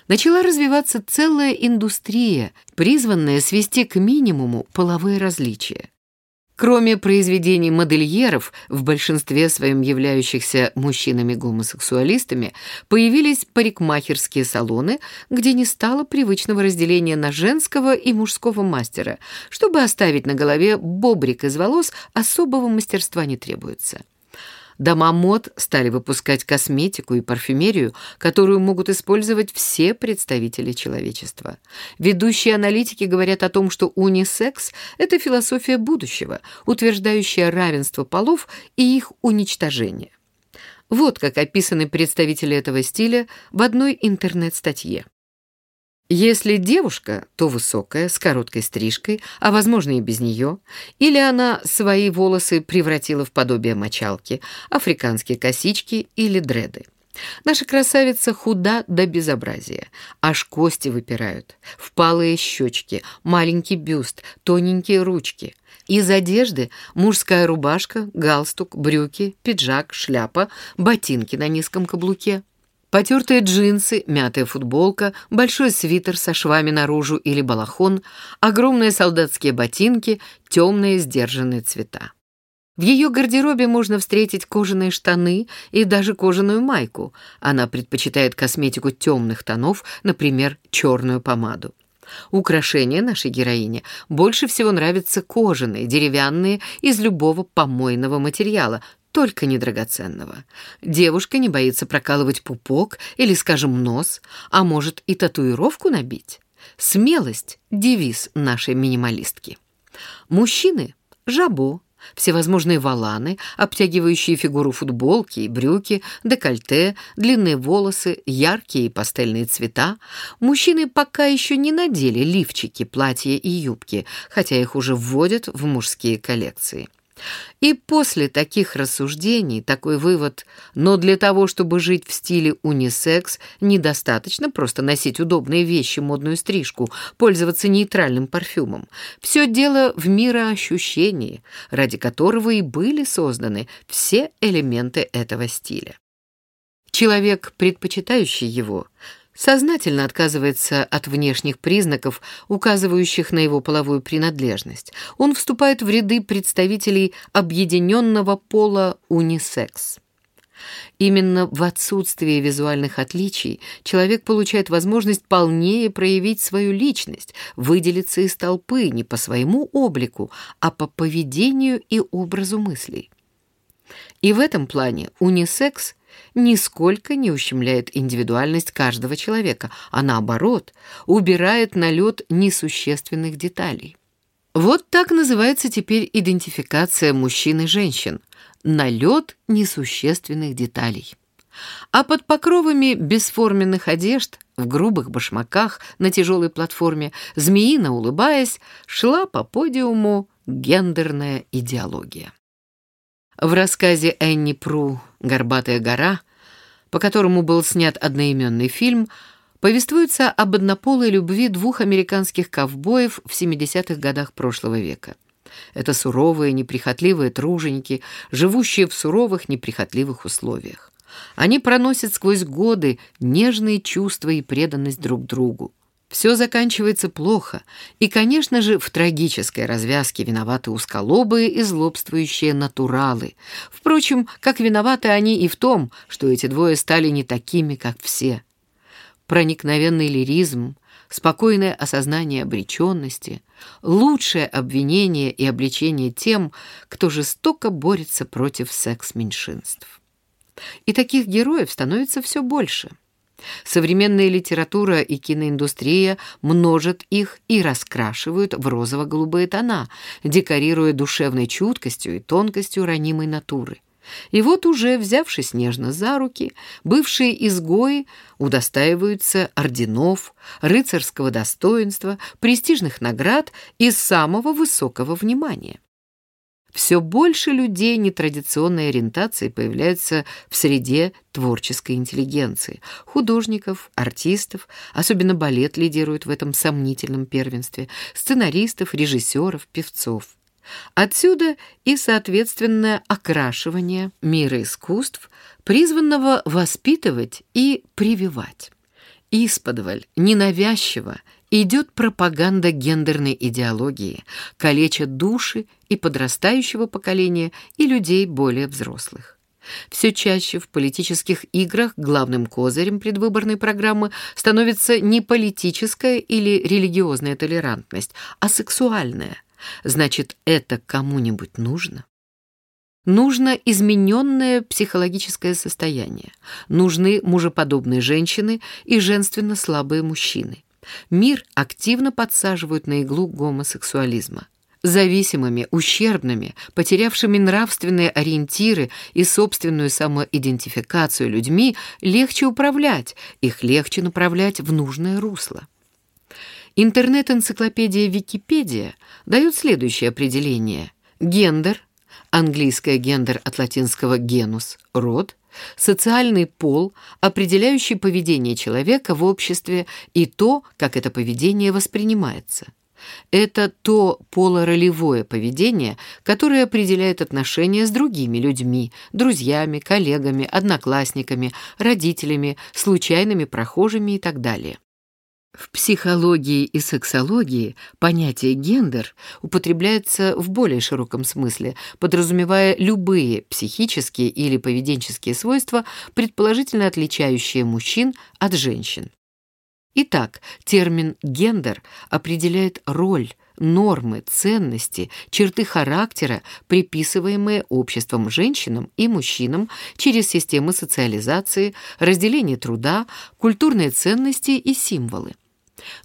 начала развиваться целая индустрия, призванная свести к минимуму половые различия. Кроме произведений модельеров, в большинстве своем являющихся мужчинами-гомосексуалистами, появились парикмахерские салоны, где не стало привычного разделения на женского и мужского мастера. Чтобы оставить на голове бобрик из волос, особого мастерства не требуется. Дома мод стали выпускать косметику и парфюмерию, которую могут использовать все представители человечества. Ведущие аналитики говорят о том, что унисекс – это философия будущего, утверждающая равенство полов и их уничтожение. Вот как описаны представители этого стиля в одной интернет-статье. Если девушка, то высокая, с короткой стрижкой, а, возможно, и без нее, или она свои волосы превратила в подобие мочалки, африканские косички или дреды. Наша красавица худа до безобразия, аж кости выпирают, впалые щечки, маленький бюст, тоненькие ручки. Из одежды мужская рубашка, галстук, брюки, пиджак, шляпа, ботинки на низком каблуке. Потертые джинсы, мятая футболка, большой свитер со швами наружу или балахон, огромные солдатские ботинки, темные сдержанные цвета. В ее гардеробе можно встретить кожаные штаны и даже кожаную майку. Она предпочитает косметику темных тонов, например, черную помаду. Украшения нашей героине больше всего нравятся кожаные, деревянные, из любого помойного материала, только не драгоценного. Девушка не боится прокалывать пупок или, скажем, нос, а может и татуировку набить. Смелость — девиз нашей минималистки. Мужчины — жабо, всевозможные валаны, обтягивающие фигуру футболки и брюки, декольте, длинные волосы, яркие и пастельные цвета. Мужчины пока еще не надели лифчики, платья и юбки, хотя их уже вводят в мужские коллекции. И после таких рассуждений такой вывод, но для того, чтобы жить в стиле унисекс, недостаточно просто носить удобные вещи, модную стрижку, пользоваться нейтральным парфюмом. Все дело в мироощущении, ради которого и были созданы все элементы этого стиля. Человек, предпочитающий его, сознательно отказывается от внешних признаков, указывающих на его половую принадлежность. Он вступает в ряды представителей объединенного пола унисекс. Именно в отсутствии визуальных отличий человек получает возможность полнее проявить свою личность, выделиться из толпы не по своему облику, а по поведению и образу мыслей. И в этом плане унисекс – нисколько не ущемляет индивидуальность каждого человека, а наоборот, убирает налет несущественных деталей. Вот так называется теперь идентификация мужчин и женщин – налет несущественных деталей. А под покровами бесформенных одежд, в грубых башмаках на тяжелой платформе, змеина улыбаясь, шла по подиуму гендерная идеология. В рассказе Энни Пру «Горбатая гора», по которому был снят одноименный фильм, повествуется об однополой любви двух американских ковбоев в 70-х годах прошлого века. Это суровые, неприхотливые труженики, живущие в суровых, неприхотливых условиях. Они проносят сквозь годы нежные чувства и преданность друг другу. Все заканчивается плохо, и, конечно же, в трагической развязке виноваты усколобые и злобствующие натуралы. Впрочем, как виноваты они и в том, что эти двое стали не такими, как все. Проникновенный лиризм, спокойное осознание обреченности, лучшее обвинение и обличение тем, кто жестоко борется против секс-меньшинств. И таких героев становится все больше – Современная литература и киноиндустрия множат их и раскрашивают в розово-голубые тона, декорируя душевной чуткостью и тонкостью ранимой натуры. И вот уже, взявшись нежно за руки, бывшие изгои удостаиваются орденов, рыцарского достоинства, престижных наград и самого высокого внимания. Все больше людей нетрадиционной ориентации появляются в среде творческой интеллигенции. Художников, артистов, особенно балет лидирует в этом сомнительном первенстве, сценаристов, режиссеров, певцов. Отсюда и соответственное окрашивание мира искусств, призванного воспитывать и прививать. Исподволь, ненавязчиво идет пропаганда гендерной идеологии, калеча души и подрастающего поколения, и людей более взрослых. Все чаще в политических играх главным козырем предвыборной программы становится не политическая или религиозная толерантность, а сексуальная. Значит, это кому-нибудь нужно? Нужно измененное психологическое состояние. Нужны мужеподобные женщины и женственно слабые мужчины. Мир активно подсаживают на иглу гомосексуализма. Зависимыми, ущербными, потерявшими нравственные ориентиры и собственную самоидентификацию людьми легче управлять, их легче направлять в нужное русло. Интернет-энциклопедия Википедия дает следующее определение. Гендер, английское гендер от латинского «genus» — род, социальный пол, определяющий поведение человека в обществе и то, как это поведение воспринимается. Это то полуролевое поведение, которое определяет отношения с другими людьми, друзьями, коллегами, одноклассниками, родителями, случайными прохожими и так далее. В психологии и сексологии понятие «гендер» употребляется в более широком смысле, подразумевая любые психические или поведенческие свойства, предположительно отличающие мужчин от женщин. Итак, термин «гендер» определяет роль, нормы, ценности, черты характера, приписываемые обществом женщинам и мужчинам через системы социализации, разделение труда, культурные ценности и символы.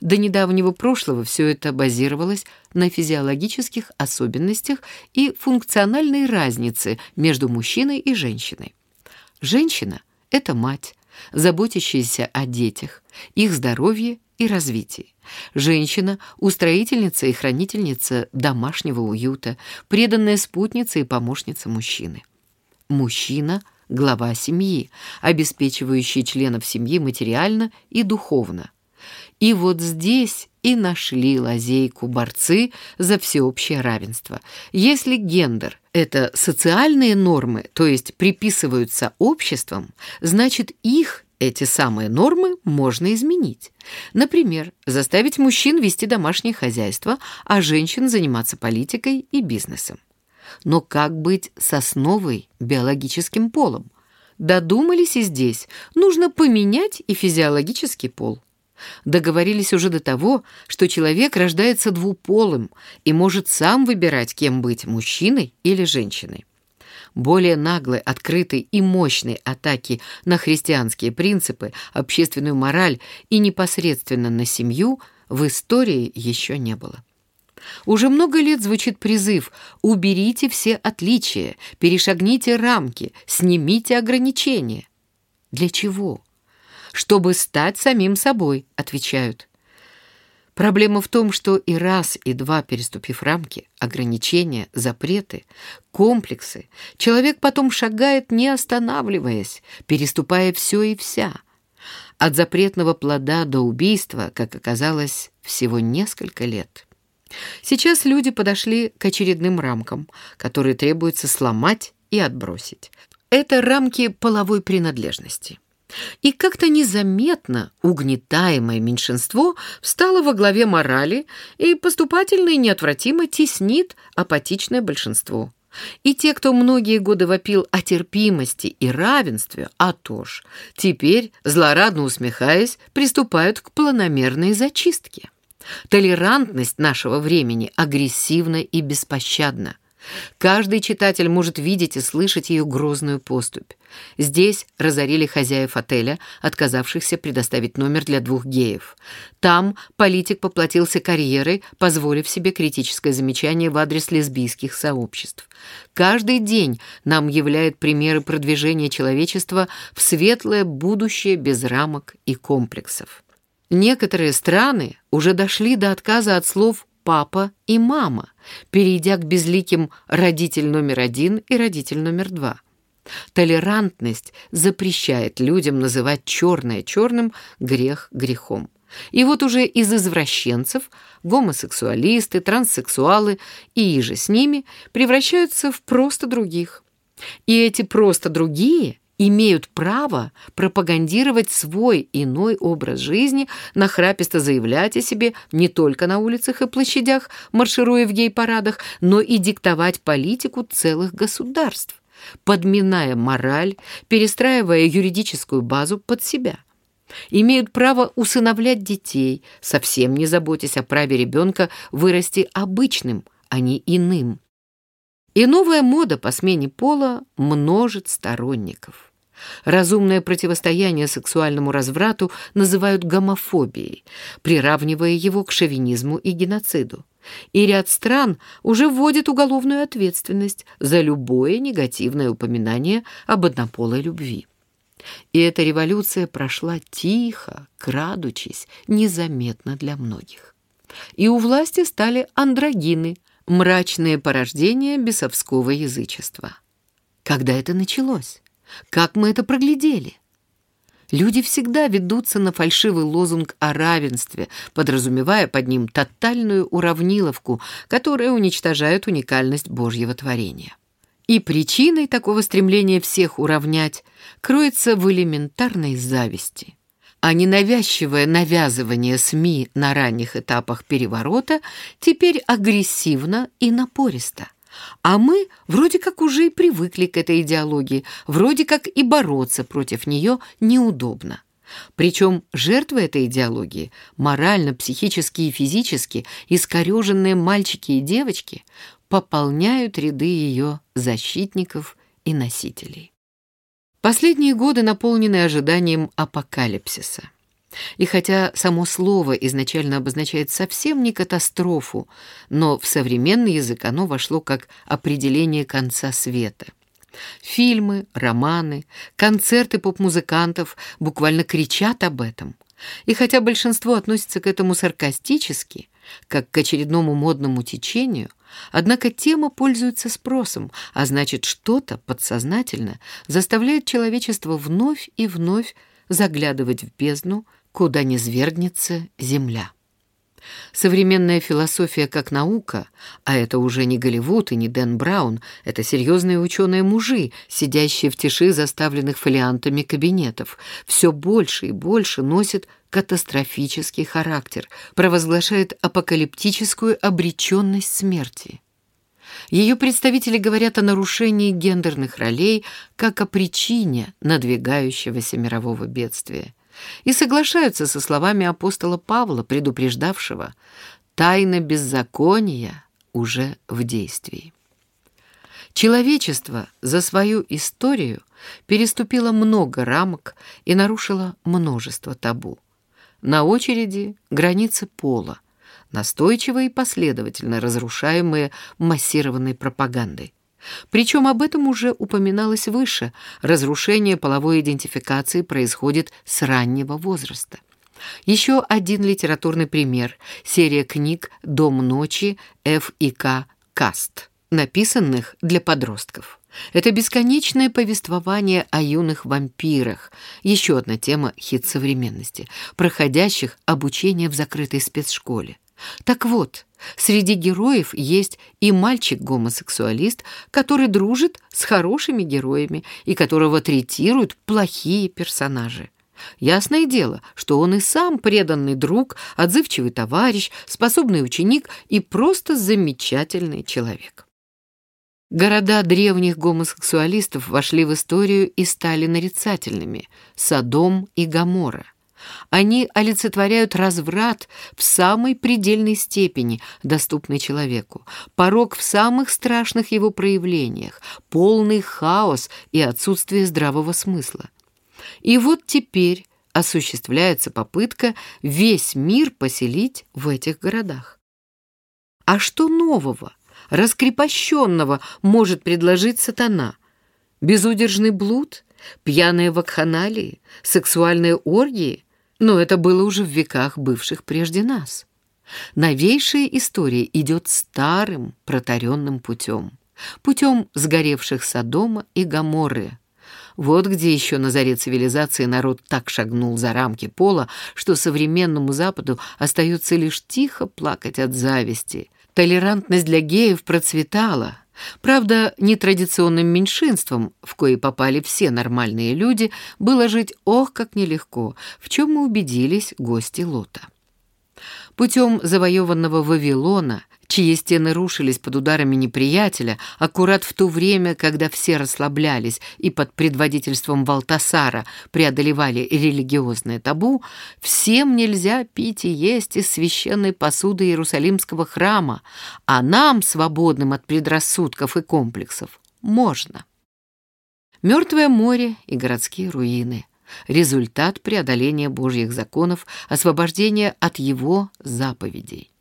До недавнего прошлого все это базировалось на физиологических особенностях и функциональной разнице между мужчиной и женщиной. Женщина — это мать, заботящаяся о детях, их здоровье и развитии. Женщина — устроительница и хранительница домашнего уюта, преданная спутница и помощница мужчины. Мужчина — глава семьи, обеспечивающий членов семьи материально и духовно. И вот здесь и нашли лазейку борцы за всеобщее равенство. Если гендер — это социальные нормы, то есть приписываются обществом, значит их эти самые нормы можно изменить. Например, заставить мужчин вести домашнее хозяйство, а женщин заниматься политикой и бизнесом. Но как быть с основой биологическим полом? Додумались и здесь. Нужно поменять и физиологический пол. Договорились уже до того, что человек рождается двуполым и может сам выбирать, кем быть, мужчиной или женщиной. Более наглой, открытой и мощной атаки на христианские принципы, общественную мораль и непосредственно на семью в истории еще не было. Уже много лет звучит призыв «уберите все отличия, перешагните рамки, снимите ограничения». Для чего? Чтобы стать самим собой, отвечают. Проблема в том, что и раз, и два переступив рамки, ограничения, запреты, комплексы, человек потом шагает, не останавливаясь, переступая все и вся. От запретного плода до убийства, как оказалось, всего несколько лет. Сейчас люди подошли к очередным рамкам, которые требуется сломать и отбросить. Это рамки половой принадлежности. И как-то незаметно угнетаемое меньшинство встало во главе морали и поступательно и неотвратимо теснит апатичное большинство. И те, кто многие годы вопил о терпимости и равенстве, а то ж, теперь, злорадно усмехаясь, приступают к планомерной зачистке. Толерантность нашего времени агрессивна и беспощадна. Каждый читатель может видеть и слышать ее грозную поступь. Здесь разорили хозяев отеля, отказавшихся предоставить номер для двух геев. Там политик поплатился карьерой, позволив себе критическое замечание в адрес лесбийских сообществ. Каждый день нам являет примеры продвижения человечества в светлое будущее без рамок и комплексов. Некоторые страны уже дошли до отказа от слов «папа» и «мама», перейдя к безликим родитель номер один и родитель номер два. Толерантность запрещает людям называть черное черным, грех грехом. И вот уже из извращенцев гомосексуалисты, транссексуалы и иже с ними превращаются в просто других. И эти просто другие имеют право пропагандировать свой иной образ жизни, нахраписто заявлять о себе не только на улицах и площадях, маршируя в гей-парадах, но и диктовать политику целых государств, подминая мораль, перестраивая юридическую базу под себя имеют право усыновлять детей, совсем не заботясь о праве ребенка вырасти обычным, а не иным. И новая мода по смене пола множит сторонников. Разумное противостояние сексуальному разврату называют гомофобией, приравнивая его к шовинизму и геноциду. И ряд стран уже вводит уголовную ответственность за любое негативное упоминание об однополой любви. И эта революция прошла тихо, крадучись, незаметно для многих. И у власти стали андрогины, мрачные порождения бесовского язычества. Когда это началось? Как мы это проглядели? Люди всегда ведутся на фальшивый лозунг о равенстве, подразумевая под ним тотальную уравниловку, которая уничтожает уникальность Божьего творения. И причиной такого стремления всех уравнять кроется в элементарной зависти. А ненавязчивое навязывание СМИ на ранних этапах переворота теперь агрессивно и напористо. А мы вроде как уже и привыкли к этой идеологии, вроде как и бороться против нее неудобно. Причем жертвы этой идеологии, морально, психически и физически, искореженные мальчики и девочки, пополняют ряды ее защитников и носителей. Последние годы наполнены ожиданием апокалипсиса. И хотя само слово изначально обозначает совсем не катастрофу, но в современный язык оно вошло как определение конца света. Фильмы, романы, концерты поп-музыкантов буквально кричат об этом. И хотя большинство относится к этому саркастически, как к очередному модному течению, однако тема пользуется спросом, а значит, что-то подсознательно заставляет человечество вновь и вновь заглядывать в бездну, куда не свергнется земля. Современная философия как наука, а это уже не Голливуд и не Дэн Браун, это серьезные ученые-мужи, сидящие в тиши заставленных фолиантами кабинетов, все больше и больше носит катастрофический характер, провозглашает апокалиптическую обреченность смерти. Ее представители говорят о нарушении гендерных ролей как о причине надвигающегося мирового бедствия и соглашаются со словами апостола Павла, предупреждавшего «тайна беззакония уже в действии». Человечество за свою историю переступило много рамок и нарушило множество табу. На очереди границы пола, настойчиво и последовательно разрушаемые массированной пропагандой. Причем об этом уже упоминалось выше. Разрушение половой идентификации происходит с раннего возраста. Еще один литературный пример – серия книг «Дом ночи» Ф. и К. Каст, написанных для подростков. Это бесконечное повествование о юных вампирах, еще одна тема хит современности, проходящих обучение в закрытой спецшколе. Так вот, среди героев есть и мальчик-гомосексуалист, который дружит с хорошими героями и которого третируют плохие персонажи. Ясное дело, что он и сам преданный друг, отзывчивый товарищ, способный ученик и просто замечательный человек. Города древних гомосексуалистов вошли в историю и стали нарицательными – Содом и Гоморра. Они олицетворяют разврат в самой предельной степени, доступный человеку, порог в самых страшных его проявлениях, полный хаос и отсутствие здравого смысла. И вот теперь осуществляется попытка весь мир поселить в этих городах. А что нового, раскрепощенного может предложить сатана? Безудержный блуд, пьяные вакханалии, сексуальные оргии – но это было уже в веках бывших прежде нас. Новейшая история идет старым протаренным путем. Путем сгоревших Содома и Гоморры. Вот где еще на заре цивилизации народ так шагнул за рамки пола, что современному Западу остается лишь тихо плакать от зависти. Толерантность для геев процветала. Правда, нетрадиционным меньшинством, в кое попали все нормальные люди, было жить ох как нелегко, в чем мы убедились гости Лота. Путем завоеванного Вавилона, чьи стены рушились под ударами неприятеля, аккурат в то время, когда все расслаблялись и под предводительством Валтасара преодолевали религиозное табу, всем нельзя пить и есть из священной посуды Иерусалимского храма, а нам, свободным от предрассудков и комплексов, можно. Мертвое море и городские руины — результат преодоления Божьих законов, освобождения от Его заповедей.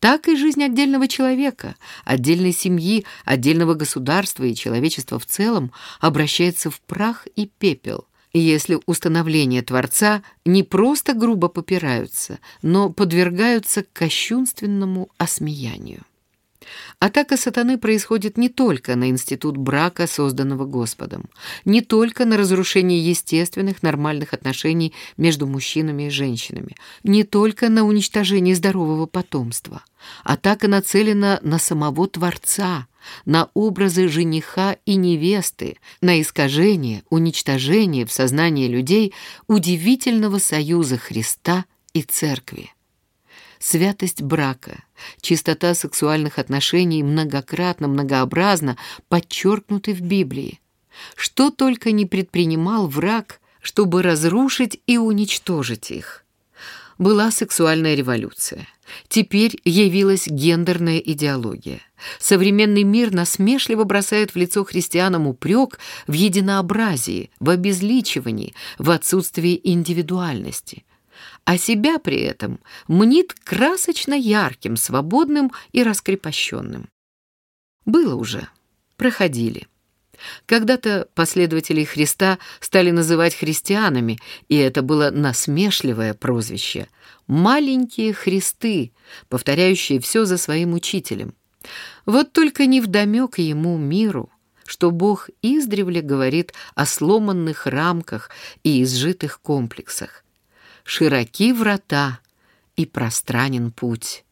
Так и жизнь отдельного человека, отдельной семьи, отдельного государства и человечества в целом обращается в прах и пепел, если установления Творца не просто грубо попираются, но подвергаются кощунственному осмеянию. Атака сатаны происходит не только на институт брака, созданного Господом, не только на разрушение естественных нормальных отношений между мужчинами и женщинами, не только на уничтожение здорового потомства. Атака нацелена на самого Творца, на образы жениха и невесты, на искажение, уничтожение в сознании людей удивительного союза Христа и Церкви святость брака, чистота сексуальных отношений многократно, многообразно подчеркнуты в Библии. Что только не предпринимал враг, чтобы разрушить и уничтожить их. Была сексуальная революция. Теперь явилась гендерная идеология. Современный мир насмешливо бросает в лицо христианам упрек в единообразии, в обезличивании, в отсутствии индивидуальности а себя при этом мнит красочно ярким, свободным и раскрепощенным. Было уже, проходили. Когда-то последователей Христа стали называть христианами, и это было насмешливое прозвище. «Маленькие Христы», повторяющие все за своим учителем. Вот только невдомек ему миру, что Бог издревле говорит о сломанных рамках и изжитых комплексах широки врата и пространен путь.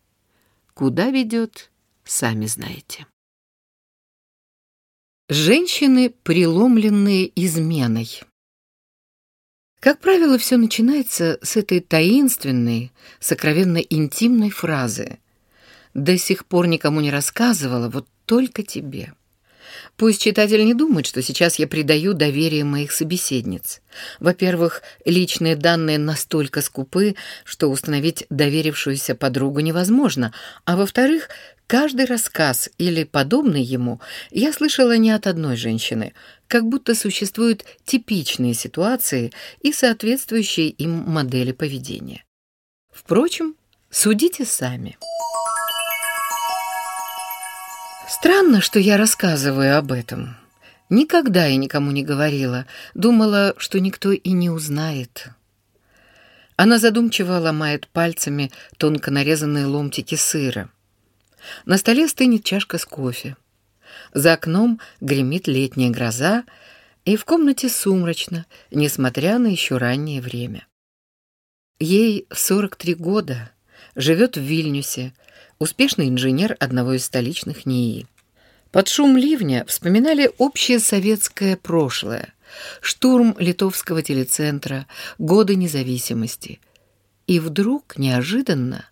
Куда ведет, сами знаете. Женщины, преломленные изменой. Как правило, все начинается с этой таинственной, сокровенно интимной фразы. До сих пор никому не рассказывала, вот только тебе. Пусть читатель не думает, что сейчас я придаю доверие моих собеседниц. Во-первых, личные данные настолько скупы, что установить доверившуюся подругу невозможно, а во-вторых, каждый рассказ или подобный ему я слышала не от одной женщины, как будто существуют типичные ситуации и соответствующие им модели поведения. Впрочем, судите сами. Странно, что я рассказываю об этом. Никогда я никому не говорила. Думала, что никто и не узнает. Она задумчиво ломает пальцами тонко нарезанные ломтики сыра. На столе стынет чашка с кофе. За окном гремит летняя гроза, и в комнате сумрачно, несмотря на еще раннее время. Ей 43 года, живет в Вильнюсе, успешный инженер одного из столичных НИИ. Под шум ливня вспоминали общее советское прошлое, штурм литовского телецентра, годы независимости. И вдруг, неожиданно,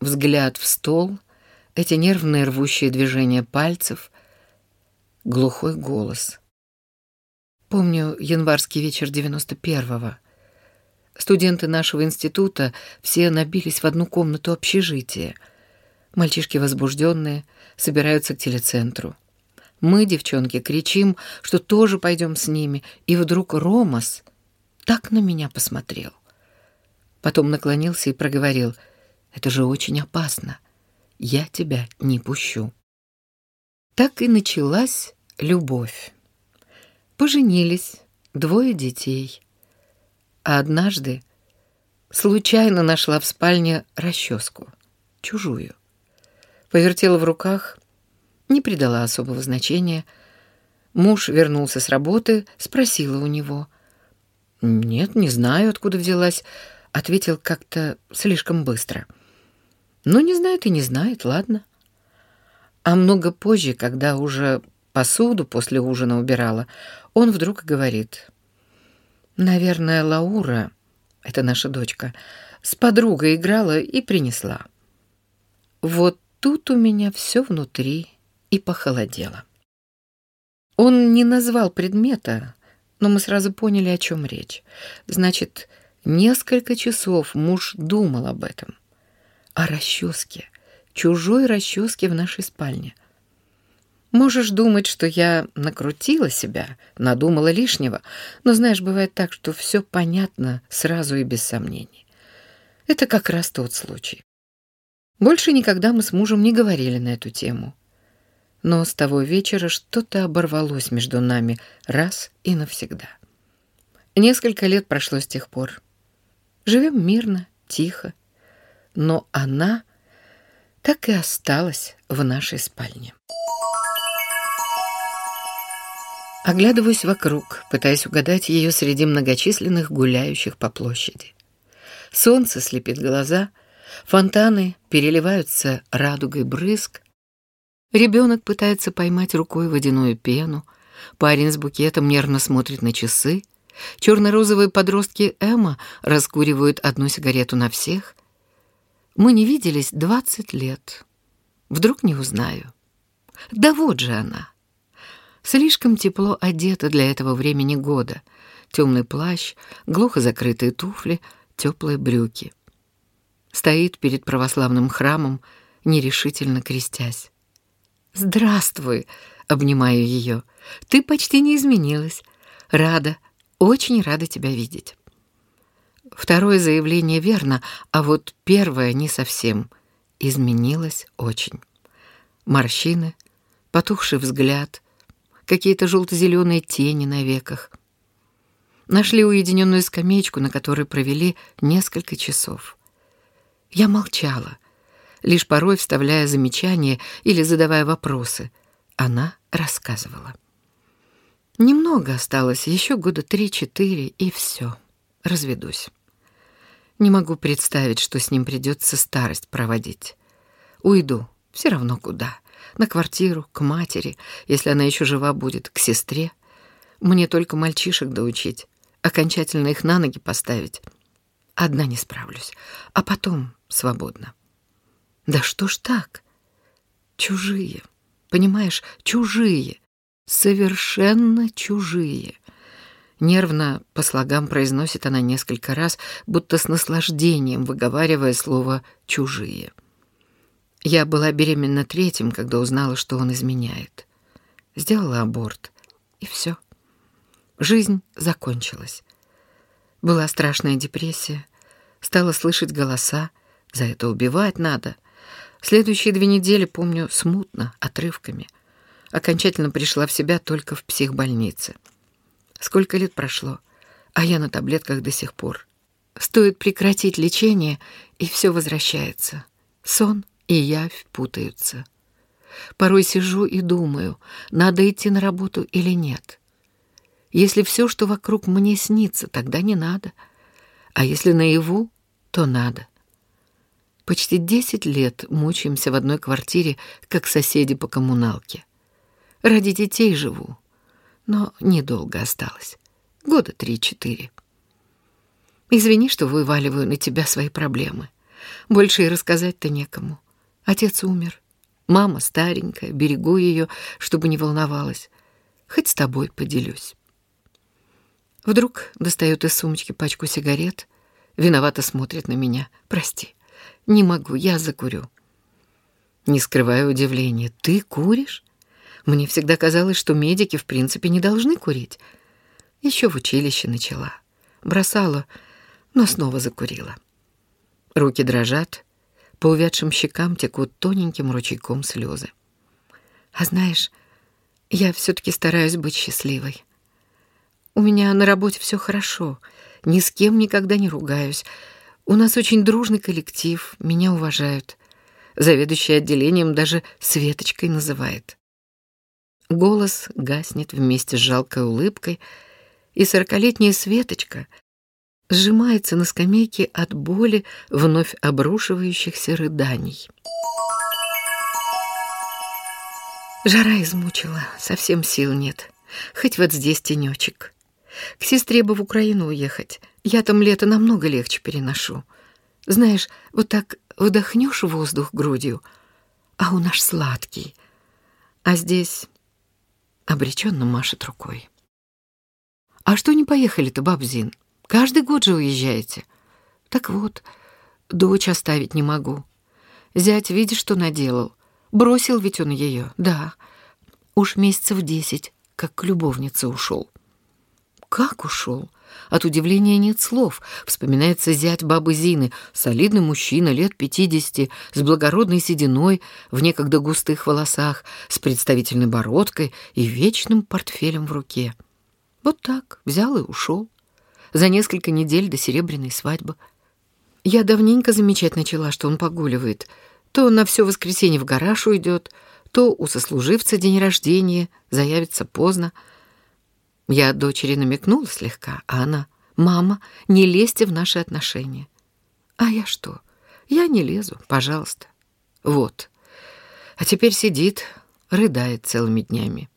взгляд в стол, эти нервные рвущие движения пальцев, глухой голос. Помню январский вечер 91-го. Студенты нашего института все набились в одну комнату общежития — Мальчишки возбужденные, собираются к телецентру. Мы, девчонки, кричим, что тоже пойдем с ними, и вдруг Ромас так на меня посмотрел. Потом наклонился и проговорил, «Это же очень опасно. Я тебя не пущу». Так и началась любовь. Поженились, двое детей. А однажды случайно нашла в спальне расческу — чужую. Повертела в руках, не придала особого значения. Муж вернулся с работы, спросила у него. «Нет, не знаю, откуда взялась», — ответил как-то слишком быстро. «Ну, не знает и не знает, ладно». А много позже, когда уже посуду после ужина убирала, он вдруг говорит. «Наверное, Лаура, это наша дочка, с подругой играла и принесла». Вот тут у меня все внутри и похолодело. Он не назвал предмета, но мы сразу поняли, о чем речь. Значит, несколько часов муж думал об этом. О расческе, чужой расческе в нашей спальне. Можешь думать, что я накрутила себя, надумала лишнего, но, знаешь, бывает так, что все понятно сразу и без сомнений. Это как раз тот случай. Больше никогда мы с мужем не говорили на эту тему. Но с того вечера что-то оборвалось между нами раз и навсегда. Несколько лет прошло с тех пор. Живем мирно, тихо, но она так и осталась в нашей спальне. Оглядываюсь вокруг, пытаясь угадать ее среди многочисленных гуляющих по площади. Солнце слепит глаза, фонтаны переливаются радугой брызг. Ребенок пытается поймать рукой водяную пену, парень с букетом нервно смотрит на часы, черно-розовые подростки Эмма раскуривают одну сигарету на всех. Мы не виделись двадцать лет. Вдруг не узнаю. Да вот же она. Слишком тепло одета для этого времени года. Темный плащ, глухо закрытые туфли, теплые брюки. Стоит перед православным храмом, нерешительно крестясь. «Здравствуй!» — обнимаю ее. «Ты почти не изменилась. Рада, очень рада тебя видеть». Второе заявление верно, а вот первое не совсем. Изменилось очень. Морщины, потухший взгляд, какие-то желто-зеленые тени на веках. Нашли уединенную скамеечку, на которой провели несколько часов. Я молчала, лишь порой вставляя замечания или задавая вопросы. Она рассказывала. Немного осталось, еще года три-четыре, и все. Разведусь. Не могу представить, что с ним придется старость проводить. Уйду, все равно куда на квартиру, к матери, если она еще жива будет, к сестре. Мне только мальчишек доучить, окончательно их на ноги поставить. Одна не справлюсь, а потом свободно. Да что ж так? Чужие, понимаешь, чужие, совершенно чужие. Нервно по слогам произносит она несколько раз, будто с наслаждением выговаривая слово «чужие». Я была беременна третьим, когда узнала, что он изменяет. Сделала аборт, и все. Жизнь закончилась. Была страшная депрессия. Стала слышать голоса. За это убивать надо. Следующие две недели помню смутно, отрывками. Окончательно пришла в себя только в психбольнице. Сколько лет прошло, а я на таблетках до сих пор. Стоит прекратить лечение, и все возвращается. Сон, и явь путаются. Порой сижу и думаю, надо идти на работу или нет. Если все, что вокруг мне снится, тогда не надо. А если наяву, то надо. Почти десять лет мучаемся в одной квартире, как соседи по коммуналке. Ради детей живу, но недолго осталось. Года три-четыре. Извини, что вываливаю на тебя свои проблемы. Больше и рассказать-то некому. Отец умер. Мама старенькая, берегу ее, чтобы не волновалась. Хоть с тобой поделюсь. Вдруг достает из сумочки пачку сигарет, виновато смотрит на меня. Прости, не могу, я закурю. Не скрываю удивления. Ты куришь? Мне всегда казалось, что медики в принципе не должны курить. Еще в училище начала. Бросала, но снова закурила. Руки дрожат, по увядшим щекам текут тоненьким ручейком слезы. А знаешь, я все-таки стараюсь быть счастливой. У меня на работе все хорошо, ни с кем никогда не ругаюсь. У нас очень дружный коллектив, меня уважают. Заведующий отделением даже Светочкой называет. Голос гаснет вместе с жалкой улыбкой, и сорокалетняя Светочка сжимается на скамейке от боли вновь обрушивающихся рыданий. Жара измучила, совсем сил нет. Хоть вот здесь тенечек. К сестре бы в Украину уехать. Я там лето намного легче переношу. Знаешь, вот так вдохнешь воздух грудью, а он аж сладкий. А здесь обреченно машет рукой. А что не поехали-то, бабзин? Каждый год же уезжаете. Так вот, дочь оставить не могу. Зять, видишь, что наделал? Бросил ведь он ее, да. Уж месяцев десять, как к любовнице ушел. Как ушел? От удивления нет слов. Вспоминается зять бабы Зины, солидный мужчина лет пятидесяти, с благородной сединой, в некогда густых волосах, с представительной бородкой и вечным портфелем в руке. Вот так взял и ушел. За несколько недель до серебряной свадьбы. Я давненько замечать начала, что он погуливает. То на все воскресенье в гараж уйдет, то у сослуживца день рождения, заявится поздно. Я дочери намекнула слегка, а она «Мама, не лезьте в наши отношения». А я что? Я не лезу, пожалуйста. Вот. А теперь сидит, рыдает целыми днями.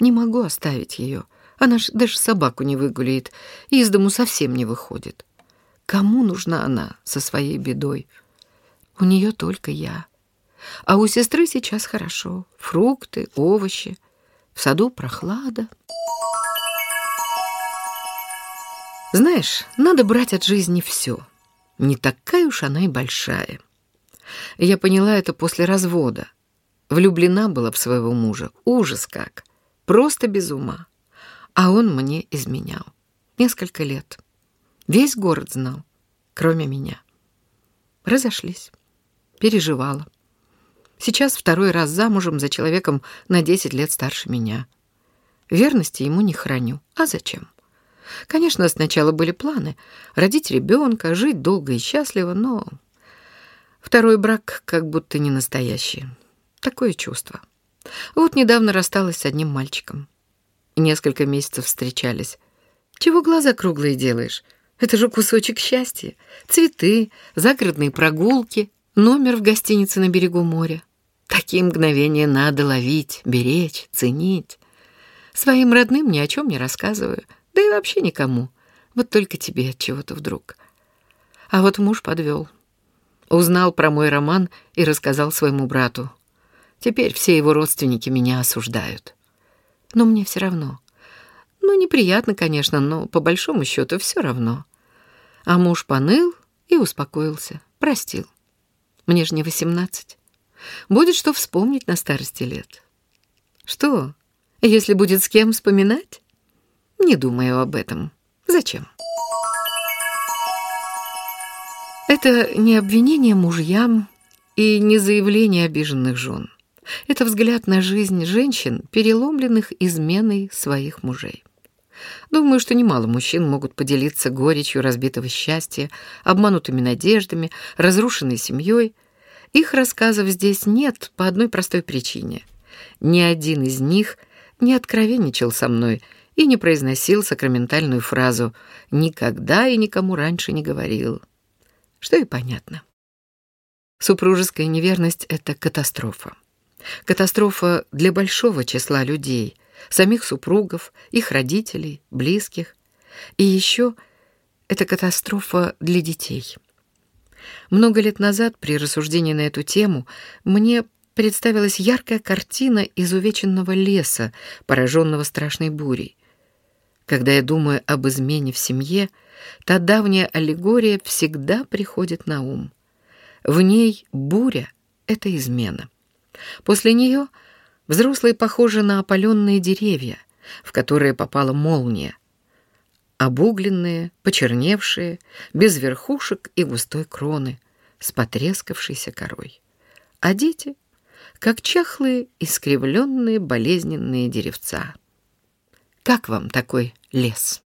Не могу оставить ее. Она ж даже собаку не выгуляет и из дому совсем не выходит. Кому нужна она со своей бедой? У нее только я. А у сестры сейчас хорошо. Фрукты, овощи. В саду прохлада. Знаешь, надо брать от жизни все. Не такая уж она и большая. Я поняла это после развода. Влюблена была в своего мужа. Ужас как. Просто без ума. А он мне изменял. Несколько лет. Весь город знал, кроме меня. Разошлись. Переживала. Сейчас второй раз замужем за человеком на 10 лет старше меня. Верности ему не храню. А зачем? Конечно, сначала были планы — родить ребенка, жить долго и счастливо, но второй брак как будто не настоящий. Такое чувство. Вот недавно рассталась с одним мальчиком. Несколько месяцев встречались. Чего глаза круглые делаешь? Это же кусочек счастья. Цветы, загородные прогулки, номер в гостинице на берегу моря. Такие мгновения надо ловить, беречь, ценить. Своим родным ни о чем не рассказываю — да и вообще никому. Вот только тебе от чего-то вдруг. А вот муж подвел. Узнал про мой роман и рассказал своему брату. Теперь все его родственники меня осуждают. Но мне все равно. Ну, неприятно, конечно, но по большому счету все равно. А муж поныл и успокоился, простил. Мне же не восемнадцать. Будет что вспомнить на старости лет. Что, если будет с кем вспоминать? Не думаю об этом. Зачем? Это не обвинение мужьям и не заявление обиженных жен. Это взгляд на жизнь женщин, переломленных изменой своих мужей. Думаю, что немало мужчин могут поделиться горечью разбитого счастья, обманутыми надеждами, разрушенной семьей. Их рассказов здесь нет по одной простой причине. Ни один из них не откровенничал со мной и не произносил сакраментальную фразу «никогда и никому раньше не говорил». Что и понятно. Супружеская неверность — это катастрофа. Катастрофа для большого числа людей, самих супругов, их родителей, близких. И еще это катастрофа для детей. Много лет назад при рассуждении на эту тему мне представилась яркая картина изувеченного леса, пораженного страшной бурей. Когда я думаю об измене в семье, та давняя аллегория всегда приходит на ум. В ней буря — это измена. После нее взрослые похожи на опаленные деревья, в которые попала молния, обугленные, почерневшие, без верхушек и густой кроны, с потрескавшейся корой. А дети — как чахлые, искривленные, болезненные деревца — как вам такой лес?